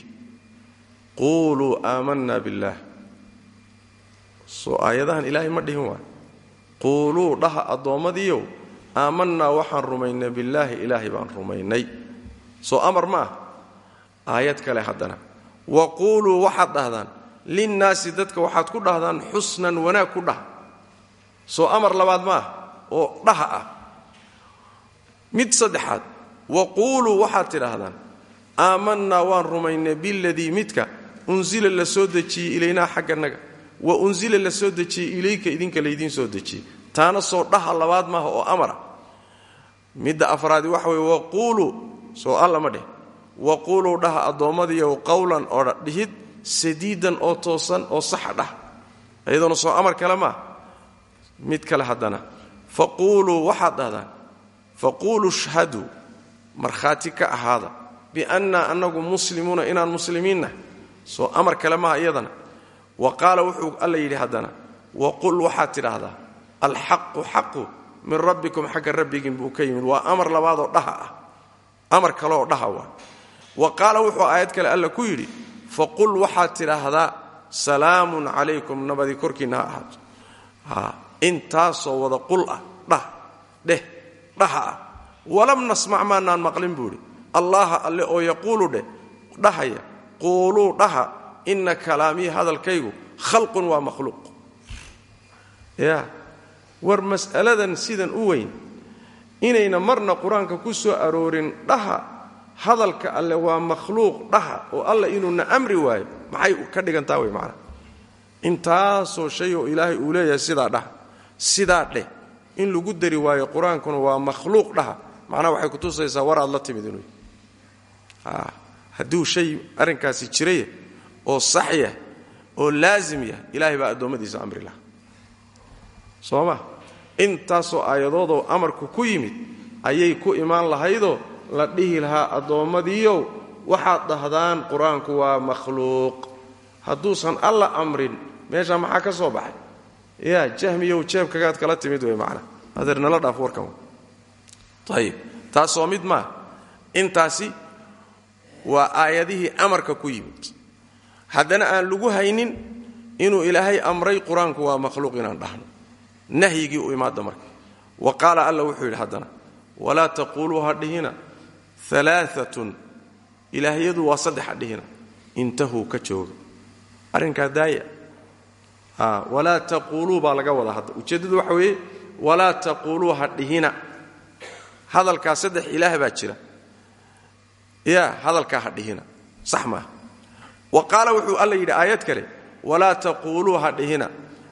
quuluu aamanna billaah soo aayadahan ilaahay ma dhihin waay. Quuluu dhaha addoommadiiow aamannaa waxaan rumaynay billaahi ilaahay baan rumaynay. Soo amar ma ah aayad kale haddana wa quuluu waxaad dhahdaan linnaasi dadka waxaad ku dhahdaan xusnan wanaag ku dhaha. Soo amar labaad ma oo dhaha ah mid saddexaad wa quuluu waxaad tidhaahdaan aamannaa waan rumaynay biladii midka unsila la soo dejiyey ilaynaa xagganaga wa unsila la soo dejiyey ilayka idinka laydiin soo dejiyey. Taana soo dhaha labaad maaha oo amara. Midda afraadi waxa weye waquuluu soo alla ma dheh waquuluu dhaha addoommadiiyow qowlan oo dhihid sadiidan oo toosan oo saxa dhah. Iyadoona soo amar kale maa mid kale haddana faquuluu waxaad dhahdaan faquuluu shhaduu markhaati ka ahaada biannaa annagu muslimuuna inaan muslimiinna. Soo amar kale iyadana. Wa qaala wuxuu alla yidhi haddana waqul waxaad tidhaahdaa alxaqu xaqu min rabbikum xagga rabbigiin buu ka yimid. Waa amar labaadoo dhaha ah. Amar kaleoo dhaha waa. Wa qaala wuxuu aayad kale alla ku yidhi faqul waxaad tidhaahdaa salaamun calaykum nabadi korkiinna ha ahaato. Intaasoo wada qul ah dhah dheh dhaha. Ah walam nasmac maanaan maqlin buu idhi allaha alle oo yaquulu dheh dhahaya quuluu dhaha inna kalaamii hadalkaygu khalqun waa makhluuq. Ya war mas'aladan sidan u weyn inayna marna qur'aanka ku soo aroorin dhaha hadalka alle waa makhluuq dhaha oo alla inuuna amri waayo maxay ka dhigantaa wey macana intaasoo shay oo ilaahay uu leeyahay sidaa dhaha sidaa dheh in lagu dari waayo qur'aankuna waa makhluuq dhaha. Macnaha waxay kutusaysaa war aad la timid inuu hadduu shay arrinkaasi jiraya oo sax yah oo laazim yah ilaahay baa addoommadiisa amri laha soo ma? Intaasoo aayadoodoo amarku ku yimid ayay ku imaan lahaydoo la dhihi lahaa addoommadiiow waxaad dhahdaan qur'aanku waa makhluuq. Hadduusan alla amrin meeshaa maxaa ka soo baxay yaa jahmiyow jeebkagaad kala timid wey macna. Adeer nala dhaaf warkan. Ayib taasoo mid maa intaasi waa aayadihii amarka ku yimid. Haddana aan lagu haynin inuu ilaahay amray qur'aanku waa makhluuq inaan dhahno. Nahyigii u imaadda marka. Wa qaala alla wuxuu yidhi haddana walaa taquuluu ha dhihina alaaatun ilaahyadu waa saddex ha dhihina. Intahuu ka jooga. Arrinkaa daaya walaa taquuluu baa laga wadaa hadda. Ujeeddadu waxa weeye walaa taquuluu ha dhihina. Saddex ilaah baa jira. Ya hadalkaa ha dhihina. Wa qaala wuxuu alla yidhi aayad kale walaa taquuluu ha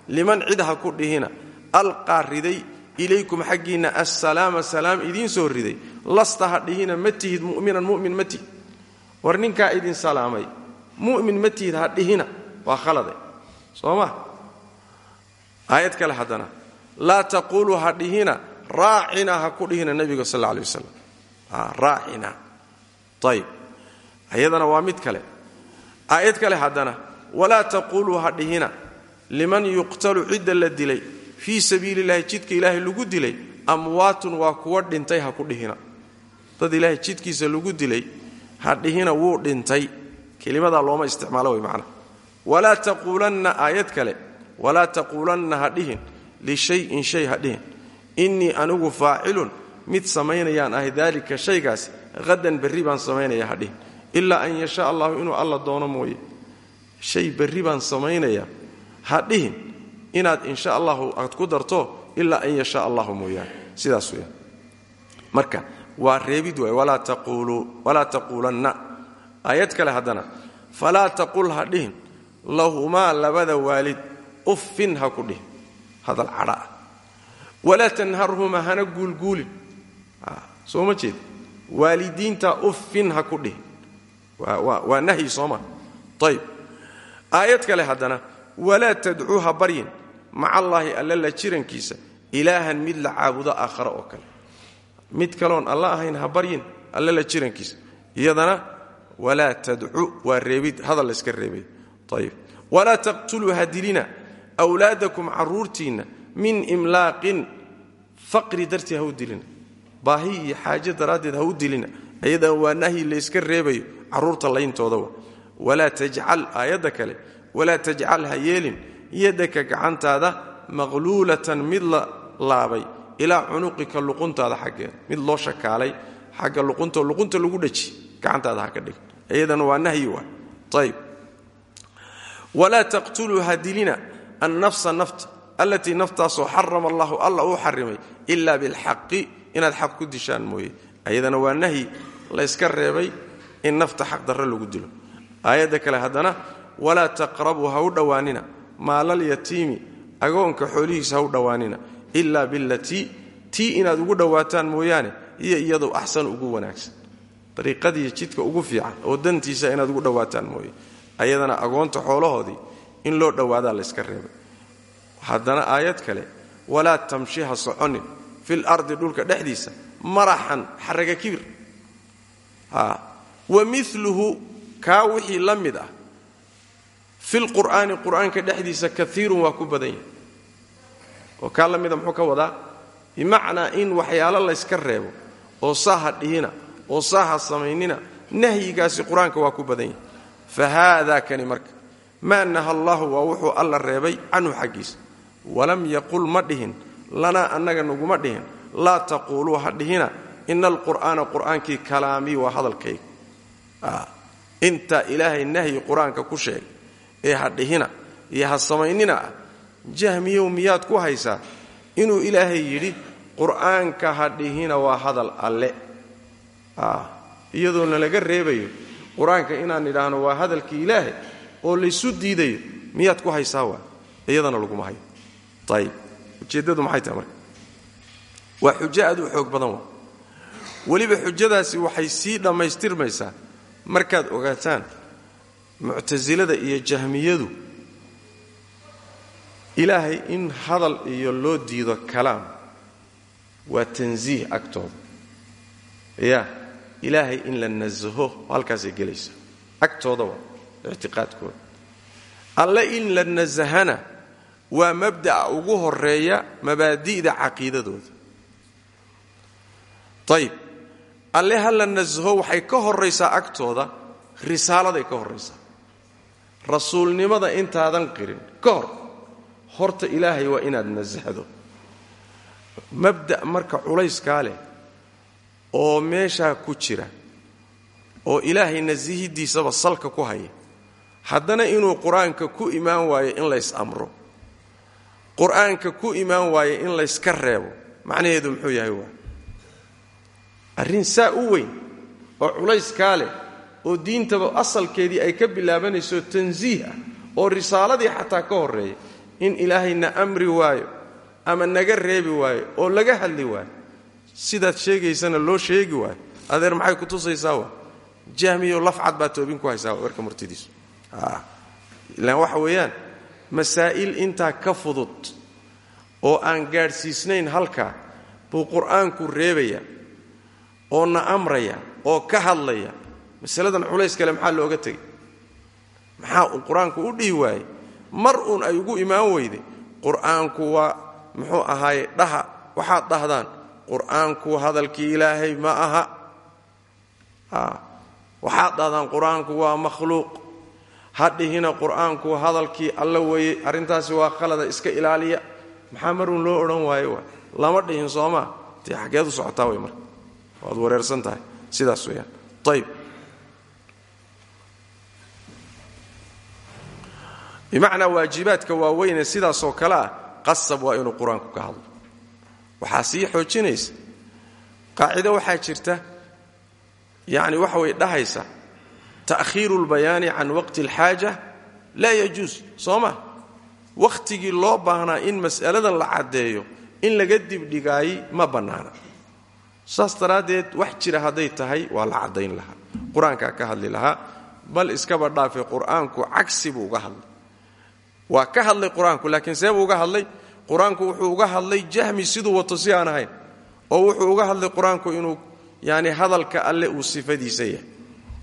liman cid ku dhihina. Alqaa riday ilaykum xaggiinna assalaama salaam idiin soo riday. Lasta ha dhihina mu'minan mu'min ma tihid. Idin salaamay. Mu'min ma tihid ha dhihina. Waa aayad kale haddana laa taquuluu ha dhihina raacina ha ku dhihina nebiga sal alla alay ayadana waa mid kale. Aayad kale haddana walaa taquuluu ha liman yuqtalu cidda la dilay fii sabiili illahi jidka ilaahay lagu dilay amwaatun waa kuwa dhintay ha ku dhihina. Dad ilaahay jidkiisa lagu dilay ha dhihina wuu dhintay. Kelimadaa looma isticmaalo way macna. Walaa taquulanna aayad kale walaa taquulanna ha dhihin lishayin shay ha dhihin. Innii anigu faacilun mid samaynayaan ahay daalika shaygaasi hadan berri baan samaynaya hadhihin ilaa an yashaa allahu inuu alla doono mooye. Shay berri samaynaya hadhihin inaad insha allahu aad ku darto ilaa an yashaa allahu mooyaane sidaas weyaan marka waa reebid waay walaa taquulanna. Aayad kale haddana falaa taqul ha dhihin lahumaa labada waalid uffin ha ku dhihin. Hadal cadhaah walaa tanharhuma hana guulguulin. Soo ma jeed. Waalidiinta uffin ha ku dhihin. Waa nahyi sooma ayb aayad kale haddana walaa tadcuu ha baryin. Maca allaahi alla la jirankiisa ilaahan mid la caabudo aakhare oo kale. Mid kaloon alla ahayn ha baryin alla la jirankiisa. Iyadana walaa tadcu waa reebid hadal layska reebay. Ayb walaa taqtuluu ha dilina wlaadakum caruurtiinna min imlaaqin faqri dartii ha u dilina baahi iyo xaaje daraaddeed ha u dilina ayadan waa nahyi layska reebayo carruurta layntooda walaa tajcal aayadda kale walaa tajcal ha yeelin. Yadaka gacantaada maqluulatan mid la laabay ilaa cunuqika luquntaada xaggeeda mid loo shakaalay xagga luqunta luqunta lagu dhaji gacantaada ha ka dhig. Iyadana waa nahyi waa. Ayb walaa taqtuluu ha dilina annafsa nafta allatii naftaasoo xarama allahu alla uu xarimay ila bilxaqi inaad xaq ku dishaan mooye. Ayadana waa nahyi layska reebay in nafta xaq darre lagu dilo. Aayadda kale haddana walaa taqrabuu ha u dhowaanina maalalyatiimi agoonka xoolihiisa ha u dhowaanina ilaa bilatii tii inaad ugu dhowaataan mooyaane iyo iyadu axsan ugu wanaagsan. Dariiqadiiyo jidka ugu fiican oo dantiisa inaad ugu dhowaataan mooye. Ayadana agoonta xoolahoodii in loo dhowaadaa layska reebay. Haddana aayad kale walaa tamshi ha soconin fil ardi dhulka dhexdiisa maraxan xaraga kibir. Wa miluhu kaa wixii la mid ah filqur'aani qur'aanka dhexdiisa kaiirun waa ku badan yahay. Oo kaa la mida muxuu ka wadaa? Bimacnaa in waxyaalo layska reebo oo saaha dhihina oo saaha samaynina nahyigaasi qur'aanka waa ku badan yahay. Fa haada kani marka maa naha allaahu waa wuxuu alla reebay canhu xaggiisa walam yaqul ma dhihin lanaa annaga naguma dhihin. Laa taquuluu ha dhihina ina alqur'aana qur'aankii kalaamii waa hadalkayga. Intaa ilaahay nahyi qur'aanka ku sheegay ee ha dhihina iyo ha samaynina ah jahmiyow miyaad ku haysaa inuu ilaahay yidhi qur'aanka ha dhihina waa hadal alle. Iyadoona laga reebayo qur'aanka inaan idhaahno waa hadalkii ilaahay oo laysu diidayo miyaad ku haysaa waa? Iyadana laguma hayo. Ayib ujeeddadu maxay tahay marka? Waa xujo aad u xoog badan waa. Weliba xujadaasi waxay sii dhammaystirmaysaa. Markaad ogaataan muctasilada iyo jahmiyadu ilaahay in hadal iyo loo diido kalaam waa tansiih agtooda ya ilaahay in la nasaho halkaasay gelaysa agtooda waa ictiqaadkooda alle in la nasahana waa mabda'a ugu horreeya mabaadi'da caqiidadooda ayib alle ha la nasaho waxay ka horraysaa agtooda risaaladay ka horraysaa rasuulnimada intaadan qirin ka hor horta ilaahay waa inaad nasahdo mabda' marka culayskaa leh oo meeshaa ku jira oo ilaahay nasihidiisaba salka ku haya haddana inuu qur'aanka ku imaan waayo in lays amro. Qur'aanka ku imaan waayo in layska reebo. Macnaheedu muxuu yahay waa? Arrin saa u weyn oo culayskaa leh oo diintaba asalkeedii ay ka bilaabanayso tansiih ah oo risaaladii xataa ka horreeya in ilaahayna amri waayo ama naga reebi waayo oo laga hadli waayo. Sidaad sheegaysana loo sheegi waayo. Adeer maxay ku tusaysaa waa? Jahmiyo lafcad baa toobin ku haysaa warka murtidiisu ilaan waxa weeyaan masaa'il intaa ka fudud oo aan gaadhsiisnayn halkaa buu qur'aanku reebaya oo na amraya oo ka hadlaya. Masaladan culays kale maxaa looga tegay maxaa uu qur'aanku u dhihi waayey? Mar uun ay ugu imaan weyday qur'aanku waa muxuu ahaaye dhaha. Waxaad dhahdaan qur'aanku hadalkii ilaahay ma aha. Waxaad dhahdaan qur'aanku waa makhluuq ha dhihina qur'aanku hadalkii alla weeye arrintaasi waa qalada iska ilaaliya. Maxaa maruun loo odhan waayo? Waa lama dhihin soomaa dee xaggeed u socotaa way marka. Waad wareersan tahay. Sidaas weeyaan. Ayib bimacnaa waajibaadka waaweynee sidaasoo kale ah qasab waa inuu qur'aanku ka hadlo. Waxaa sii xoojinaysa. Qaacido waxaa jirta. Yacni waxa way dhahaysa ta'khiiru lbayaani can waqti alxaaja laa yajuus soo ma? Wakhtigii loo baahnaa in mas'aladan la caddeeyo in laga dibdhigaayey ma bannaana. Saas daraaddeed wax jira hadday tahay waa la caddayn lahaa. Qur'aankaa ka hadli lahaa bal iskaba dhaafay qur'aanku cagsi buu uga hadlay. Waa ka hadlay qur'aanku laakiin see buu uga hadlay? Qur'aanku wuxuu uga hadlay jahmi siduu wato si aan oo wuxuu uga hadlay qur'aanku inuu yani alle uu sifadiisa yahay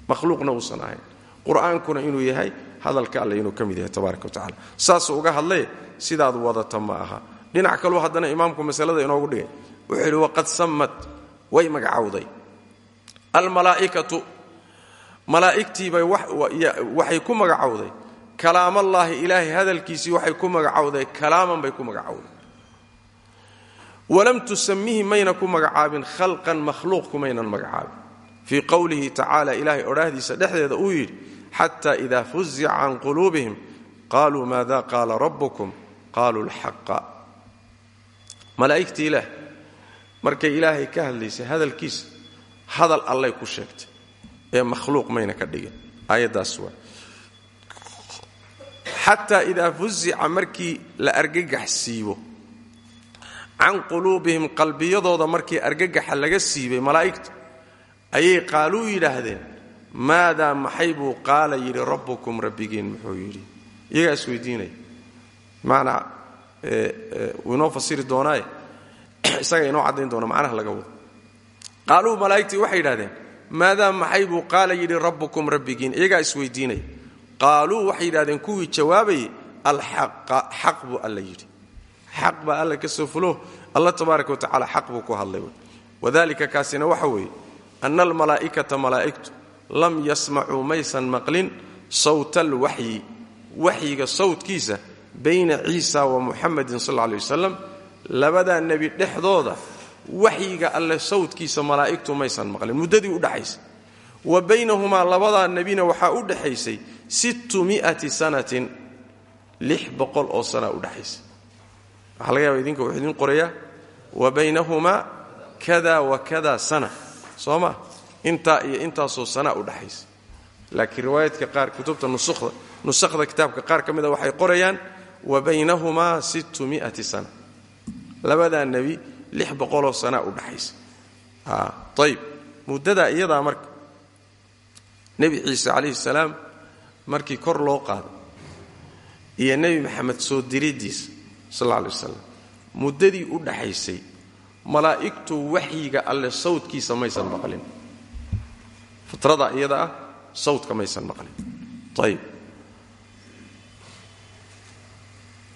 makhluuqna uusan ahayn qur'aankuna inuu yahay hadalka alle inuu ka mid yahay tabaaraka watacala saasuu uga hadlay sidaad wadata ma aha. Dhinac kaluu haddana imaamku masalada inoogu dhigay. Wuxuu yidhi waqad sammad way magacowday. Almalaa'ikatu malaa'igtiibay waxay ku magacowday. Kalaamallaahi ilaahay hadalkiisii waxay ku magacowday kalaaman bay ku magacowday. Walam tusamihi mayna ku magacaabin khalqan makhluuq kumaynan magacaabin fii qowlihi tacaala ilaahay odhaahdiisa dhexdeeda uu yidhi xata ida fuzica can quluubihim qaluu maada qaala rabbukum qaluu lxaqa. Malaa'igtii ilaah markay ilaahay ka hadlaysay hadalkiisa hadal allay ku sheegtay ee makhluuq mayna ka dhigin. Aayaddaas waa xataa idaa fuzica markii la argagax siibo can quluubihim qalbiyadooda markii argagaxa laga ayay qaaluu yidhaahdeen maadaa maxay buu qaala yidhi rabbukum rabbigiin muxuu yidhi. Iyagaa isweydiinaya bimacnaa wuu inoo fasiri doonaaye (clears throat) isaga inoo caddayn doona macnaha laga wado. Qaaluu malaa'igtii waxay yidhahdeen maadaa maxay buu qaala yidhi rabbukum rabbigiin iyagaa isweydiinaya qaaluu waxay yidhahdeen kuwii jawaabayay alxaqa xaq buu alla yidhi. Xaq baa alla ka soo fulo alla tabaaraka wa tacala xaq buu ku hadlay. Wadalika kaasina waxa weeye ana almalaa'ikata malaa'igtu lam yasmacuu maysan maqlin sawta alwaxyi waxyiga sawtkiisa bayna ciisa wa muxamedin sal lla ley wasalam labadaa nebi dhexdooda waxyiga alle sawtkiisa malaa'igtu maysan maqlin muddadii u dhaxaysay wa baynahumaa labadaa nebina waxaa u dhaxaysay sittu sanatin lix boqol oo sana u dhaxaysay waxaa laga idinka wuxuu idin qorayaa wa baynahumaa kada wa kada sana soo ma intaa iyo intaasoo sana u dhaxaysa. Laakiin riwaayaadka qaar kutubta nusakhda kitaabka qaar ka mida waxay qorayaan wa baynahumaa sana. Labadaa nebi boqoloo sana u dhaxaysa. Ayib muddadaa iyadaa marka nebi ciise calayhi salaam markii kor loo qaaday iyo nebi maxamed soo diriddiisa sal alla alay wasalam muddadii u dhaxaysay malaa'igtu waxyiga alle sawdkiisa maysan maqlin. Fitrada iyada ah sawdka maysan maqlin. Ayib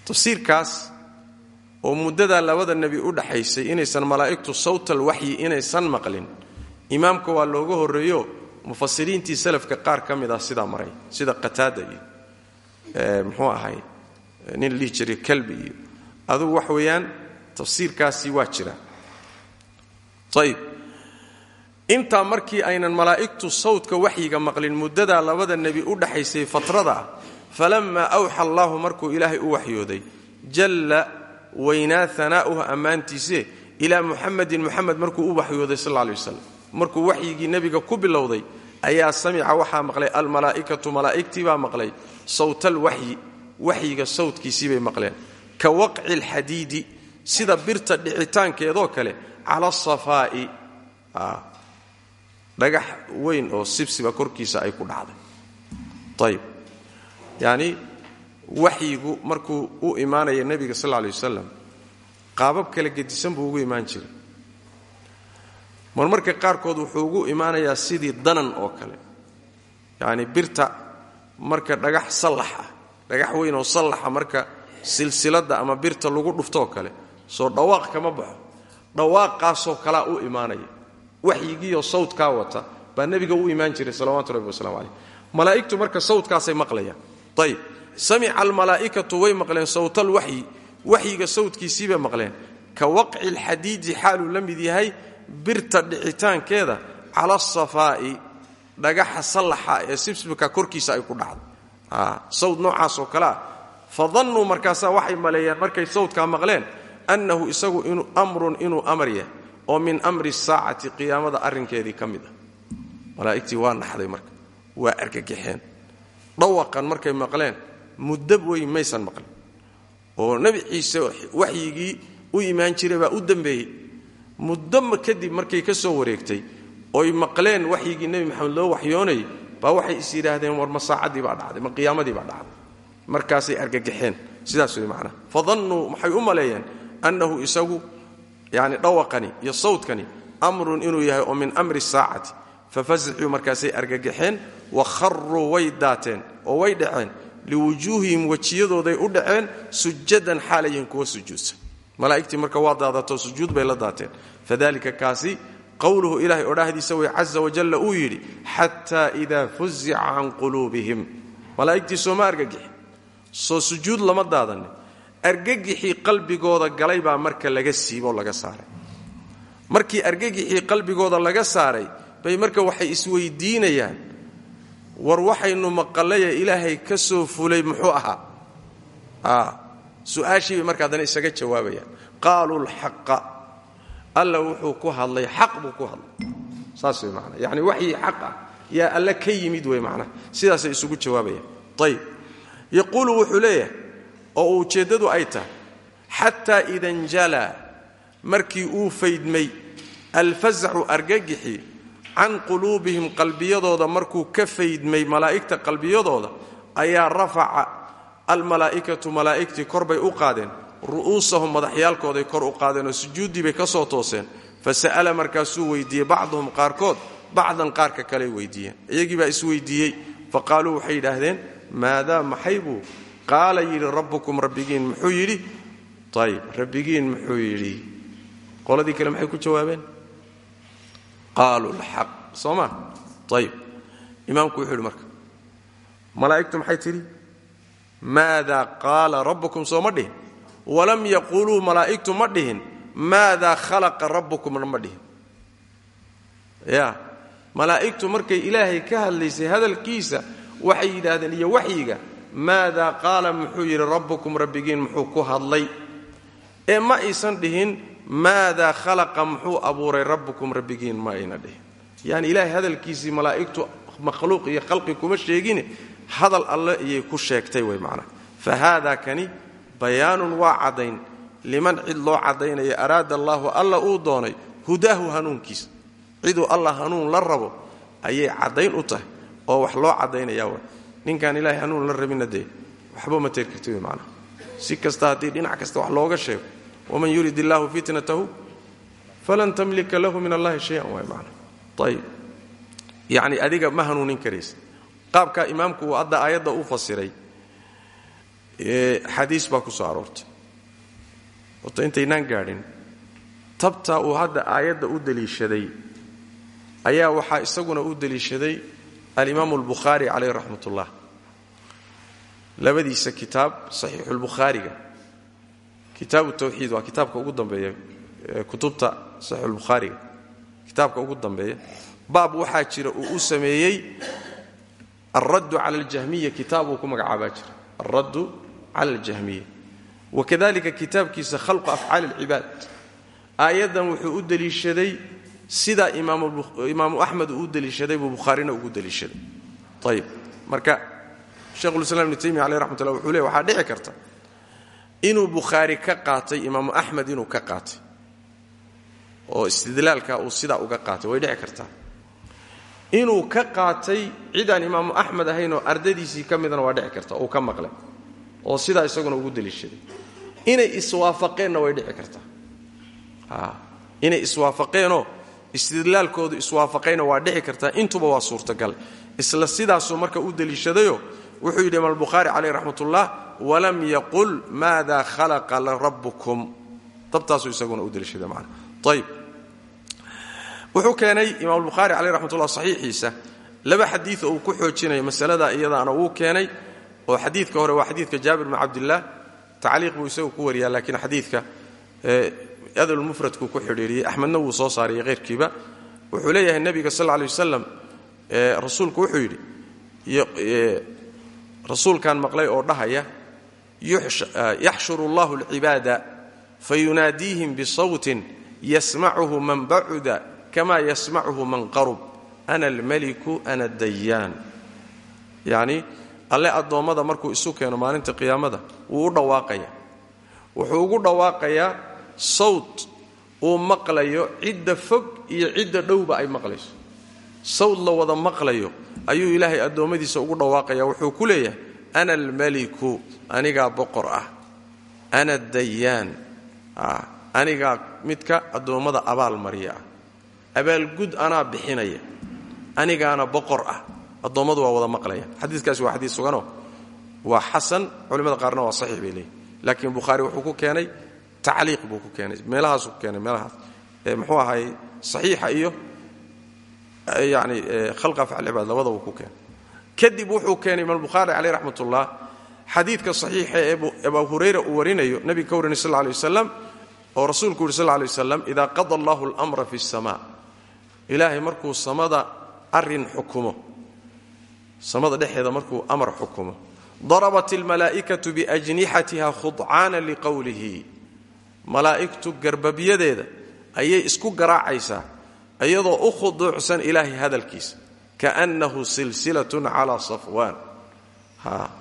tafsiirkaas oo muddadaa labada nebi u dhaxaysay inaysan malaa'igtu sawtal waxyi inaysan maqlin imaamka waa looga horreeyo mufasiriintii salafka qaar ka mid ah sidaa maray sida qataada iyo muxuu ahay nin lihi jiray kalbi iyo wax weeyaan tafsiirkaasi waa jira ayib intaa markii aynan malaa'igtu sawdka waxyiga maqlin muddadaa labada nebi u dhaxaysay fatrada ah falammaa awxa allaahu markuu ilaahay u waxyooday jalla waynaa hanaa'uhu ammaantiise ilaa muxamedin muxamed markuu u waxyooday sal lla alay wasalam markuu waxyigii nebiga ku bilowday ayaa samica waxaa maqlay almalaa'ikatu malaa'igtii baa maqlay sawtal waxyi waxyiga sawdkiisii bay maqleen. Ka waqci alxadiidi sida birta dhicitaankeedoo kale cala asafaa'i dhagax weyn oo sibsiba korkiisa ay ku dhacday. Ayib yacni waxyigu markuu u imaanaya nebiga sal lla lay wasalam qaabab kala gedisan buu ugu imaan jiray. Marmarka qaarkood wuxuu ugu imaanayaa sidii danan oo kale. Yacni birta marka dhagax sallax ah dhagax weyn oo sallaxa marka silsiladda ama birta lagu dhuftoo kale soo dhawaaq kama baxo dhawaaqaasoo kalaa u imaanaya. Waxyigiioo sawdkaa wata. Baa nebiga u imaan jiray salawatu rabbi waslamu caleyh malaa'igtu marka sawdkaasay maqlayaan. Ayib samica almalaa'ikatu way maqleen sawtal waxyi. Waxyiga sawdkiisii maqleen. Ka waqci lxadiidi xaaluu la mid yahay birta dhicitaankeeda cala asafaa'i dhagaxa sallaxa ee sibsibka korkiisa ay ku dhacdo sawd noocaasoo kale ah fadannuu markaasaa waxay maleeyeen markay sawdkaa maqleen annahu isagu amrun inuu amar yahay oo min amri saacati qiyaamada arrinkeedii ka mid waa naxday marka waa argagaxeen dhawaqan markay maqleen muddab weyn maysan maqlin. Oo nebi ciise waxyigii u imaan jiray baa u dambeeyey. Muddama kadib markay ka soo wareegtay oy maqleen waxyigii nebi maxamed loo waxyoonayay baa waxay is yidhaahdeen war ma saacaddii baa dhacday ma qiyaamadii baa dhacday. Markaasay argagaxeen sidaas way macnaha fadannuu maxay u maleeyeen annahu isagu yani dhawaqani iyo sawdkani amrun inuu yahay oo min amri saacati. Fafasicuu markaasay argagaxeen wa kharuu way daateen oo way dhaceen. Liwujuuhihim wejiyadooday u dhaceen sujadan xaalayihin kuwa sujuudsan. Malaa'igtii marka waa daadato sujuud bay la daateen. Fadalika kaasi qowluhu ilaahay odhaahdiisa way caza wajalla uu yidhi xataa idaa fuzica can quluubihim. Malaa'igtii sooma argagixin soo sujuud lama daadanin argagixii qalbigooda galay baa marka laga siiboo laga saaray. Markii argagixii qalbigooda laga saaray bay marka waxay isweydiinayaan war waxaynu maqallaye ilaahay ka soo fulay muxuu ahaa? Su'aashii marka haddana isaga jawaabayaan. Qaaluu lxaqa alla wuxuu ku hadlay xaq buu ku hadlay. Saas way manaa yani waxyii xaq ah yaa alle ka yimid wey macnaha sidaasay isugu jawaabayaan. Ayib yaquulu wuxuu leeyahay oo ujeeddadu ay tahay. Xataa ida njalaa markii uu faydmay alfazacu argagixi can quluubihim qalbiyadooda markuu ka faydmay malaa'igta qalbiyadooda ayaa rafaca almalaa'ikatu malaa'igtii kor bay u qaadeen. Ru'uusahum madaxyaalkooday kor u qaadeenoo sujuuddii bay ka soo tooseen. Fa sa'ala markaasuu weydiiyey bacduhum qaarkood bacdan qaarka kaley weydiiyeen. Iyagii baa isweydiiyey fa qaaluu waxay yidhaahdeen maadaa maxay buu qaala yidhi rabbukum rabbigiin muxuu yidhi? Ayib rabbigiin muxuu yidhi. Qoladii kale maxay ku jawaabeen? Qaaluu lxaq soo ma? Ayib imaamku wuxuu yidhi marka malaa'igtu maxay tidhi? Maadaa qaala rabbukum soo dhihin? Walam yaquuluu malaa'igtu ma dhihin. Maadaa khalaqa rabbukumna ma dhihin. Ya malaa'igtu markay ilaahay ka hadlaysay hadalkiisa waxay yidhaahdeen iyo waxyiga maadaa qaala muxuu yidhi rabbukum rabbigiin muxuu ku hadlay. Ee ma aysan dhihin maadaa khalaqa muxuu abuuray rabbukum rabbigiin ma ayna dhihin. Yani ilaahay hadalkiisii malaa'igtu makhluuq iyo khalqi kuma sheegine hadal alle iyay ku sheegtay way macnaha fa haada kani bayaanun waa caddayn. Liman cid loo caddaynaya araada allaahu alla uu doonay hudaahu hanuunkiisa ciduu allah hanuun la rabo ayay caddayn u tahay oo wax loo caddaynaya ninkaan ilaahay hanuun la rabina dee waxba ma teer karti wey macnaha si kasta haddii dhinac kasta wax looga sheego waman yurid illaahu fitnatahu falan tamlika lahu min allahi shayan waay macnaha ayib yacni adiga ma hanuunin karaysa qaabkaa imaamku uu hadda aayadda u fasiray xadiis baa ku soo aroortay. Horta intaynaan gaadhin tabtaa uu hadda aayadda u deliishaday ayaa waxaa isaguna u deliishaday alimaamu albukhaari calayh raxmat ullah labadiisa kitaab saxiixulbukhaariga kitaabu tawxiid waa kitaabka ugu dambeeya kutubta saxiixulbukhaariga kitaabka ugu dambeeya. Baab waxaa jira uu u sameeyey alraddu cala aljahmiya kitaab uu ku magacaabaa jira. Alraddu cala aljahmiya wakadalika kitaabkiisa khalqu afcaali alcibaad aayaddan wuxuu u deliishaday sidaa imaamu axmed uu u buu bukhaarina ugu deliishaday. Ayib marka shekhulislam ibnu taymiya aleh raxmat ullah wuxuu ley waxaa dhici karta inuu bukhaari ka qaatay imaamu axmed inuu ka qaatay. Oo istidlaalka uu sidaa uga qaatay way dhici kartaa. Inuu ka qaatay cidaan imaamu axmed ahayn oo ardadiisii ka waa dhici karta uu ka maqlay. Oo sidaa isaguna ugu deliishaday. Inay iswaafaqeenna way dhici kartaa. Inay iswaafaqeenoo istidlaalkoodu iswaafaqayna waa dhici kartaa intuba waa suurtagal. Isla sidaasuu marka u deliishadayo wuxuu yidhi imaam albukhaari caleyh raxmatullah walam yaqul maada khalaqa rabbukum. Dabtaasuu isaguna u deliishaday man ayib wuxuu keenay imaam albukhaari caleyh raxmatullah saxiixiisa laba xadiid oo uu ku xoojinayo masalada iyadaana wuu keenay oo xadiidka hore waa xadiidka jaabir bn cabdillaah tacliiq buu isagu ku wariyaa laakiin xadiidka adalmufradku ku xidhiiriyey axmedna wuu soo saariyey keyrkiiba wuxuu leeyahay nebiga sal ley wasalam rasuulku wuxuu yidhi rasuulkan maqlay oo dhahaya yaxshuru allahu alcibaada fayunaadiihim bisawtin yasmacuhu man bacuda kama yasmacuhu man qarub. Ana almaliku ana dayaan yacni alle addoommada markuu isu keeno maalinta qiyaamada wuu u dhawaaqaya. Wuxuu ugu dhawaaqayaa sawt uu maqlayo cidda fog iyo cidda dhowba ay maqlayso. Sawt la wada maqlayo ayuu ilaahay addoommadiisa ugu dhawaaqaya. Wuxuu ku leeyahay ana almaliku anigaa boqor ah. Ana dayaan anigaa midka addoommada abaal mariya ah. Abaalgud anaa bixinaya anigaana boqor ah. Addoommadu waa wada maqlaya xadiikaasi waa xadiis suganoo waa xasan culimmada qaarna waa saxiix bay leeyihiin laakiin bukhaari wuxuu ku keenay tacliiq buu ku keenay meelahaasuu ku keenay meelahaas. Muxuu ahay saxiixa iyo yani khalqa afcalcibaad labada uu ku keenay. Kadib wuxuu keenay imaam bukhaari caleyh raxmat ullah xadiidka saxiixa ee abu hurayra uu warinayo nebiga ka warinay sal lay wasalam oo rasuulku yuri sal lay wasalam idaa qada allahu almra fi sama ilaahay markuu samada arrin xukumo samada dhexeeda markuu amar xukumo darabat almalaa'ikatu biajnixatiha khudcaana liqowlihi malaa'igtu garbabyadeeda ayay isku garaacaysaa iyadoo u khuduucsan ilaahay hadalkiisa kaannahu silsilatun calaa safwaan.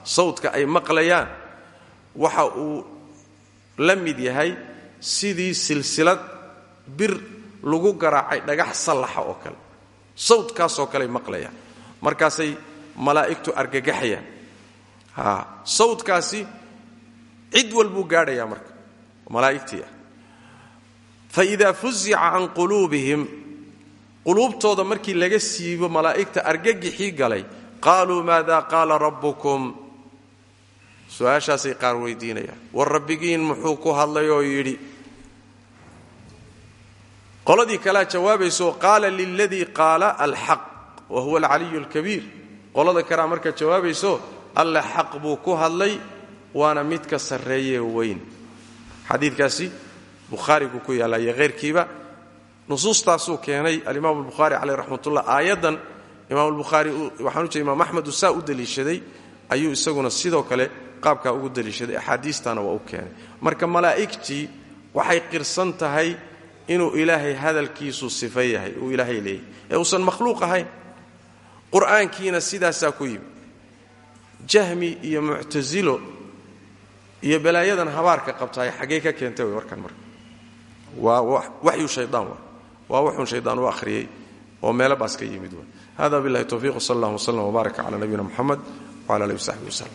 Sawdka ay maqlayaan waxa uu la mid yahay sidii silsilad bir lagu garaacay dhagax sallaxa oo kale. Sawdkaasoo kaley maqlayaan. Markaasay malaa'igtu argagaxayaan. Sawdkaasi cid walbuu gaadhayaa marka malaa'igtii ah fa idaa fuzica can quluubihim quluubtooda markii laga siibo malaa'igta argagixii galay qaaluu maada qaala rabbukum? Su'aashaasay qaar weydiinayaan. War rabbigiin muxuu ku hadlay oo yidhi qoladii kalea jawaabayso qaala liladii qaala alxaq wa huwa alcaliyu alkabiir. Qolada kalea markaa jawaabayso alle xaq buu ku hadlay waana midka sarreeyee weyn xadiidkaasi bukhaariguu ku yaalla iyo hayrkiiba nusuustaasuu keenay alimaam albukhaari caleyh raxmatullah aayaddan. Imaam albukhaari waxaan u jeeda imaam axmed uu saa u deliishaday ayuu isaguna sidoo kale qaabkaa ugu deliishaday axaadiistana waa u keenay. Marka malaa'igtii waxay qirsan tahay inuu ilaahay hadalkiisu sifa yahay uu ilaahay leeyahy ee uusan makhluuq ahayn qur'aankiina sidaasaa ku yimi jahmi iyo muctasilo iyo balaayadan habaarka qabtaay xaggee ka keentay way warkan marka. Waa waxyu shaydaan wa waa wuxuun shaydaan u akhriyey oo meelo baas ka yimid wa hada billahi towfiiq sal allah wslam wbaaraka cala nabiyina muxamed wcala alihi wsaxbi waslem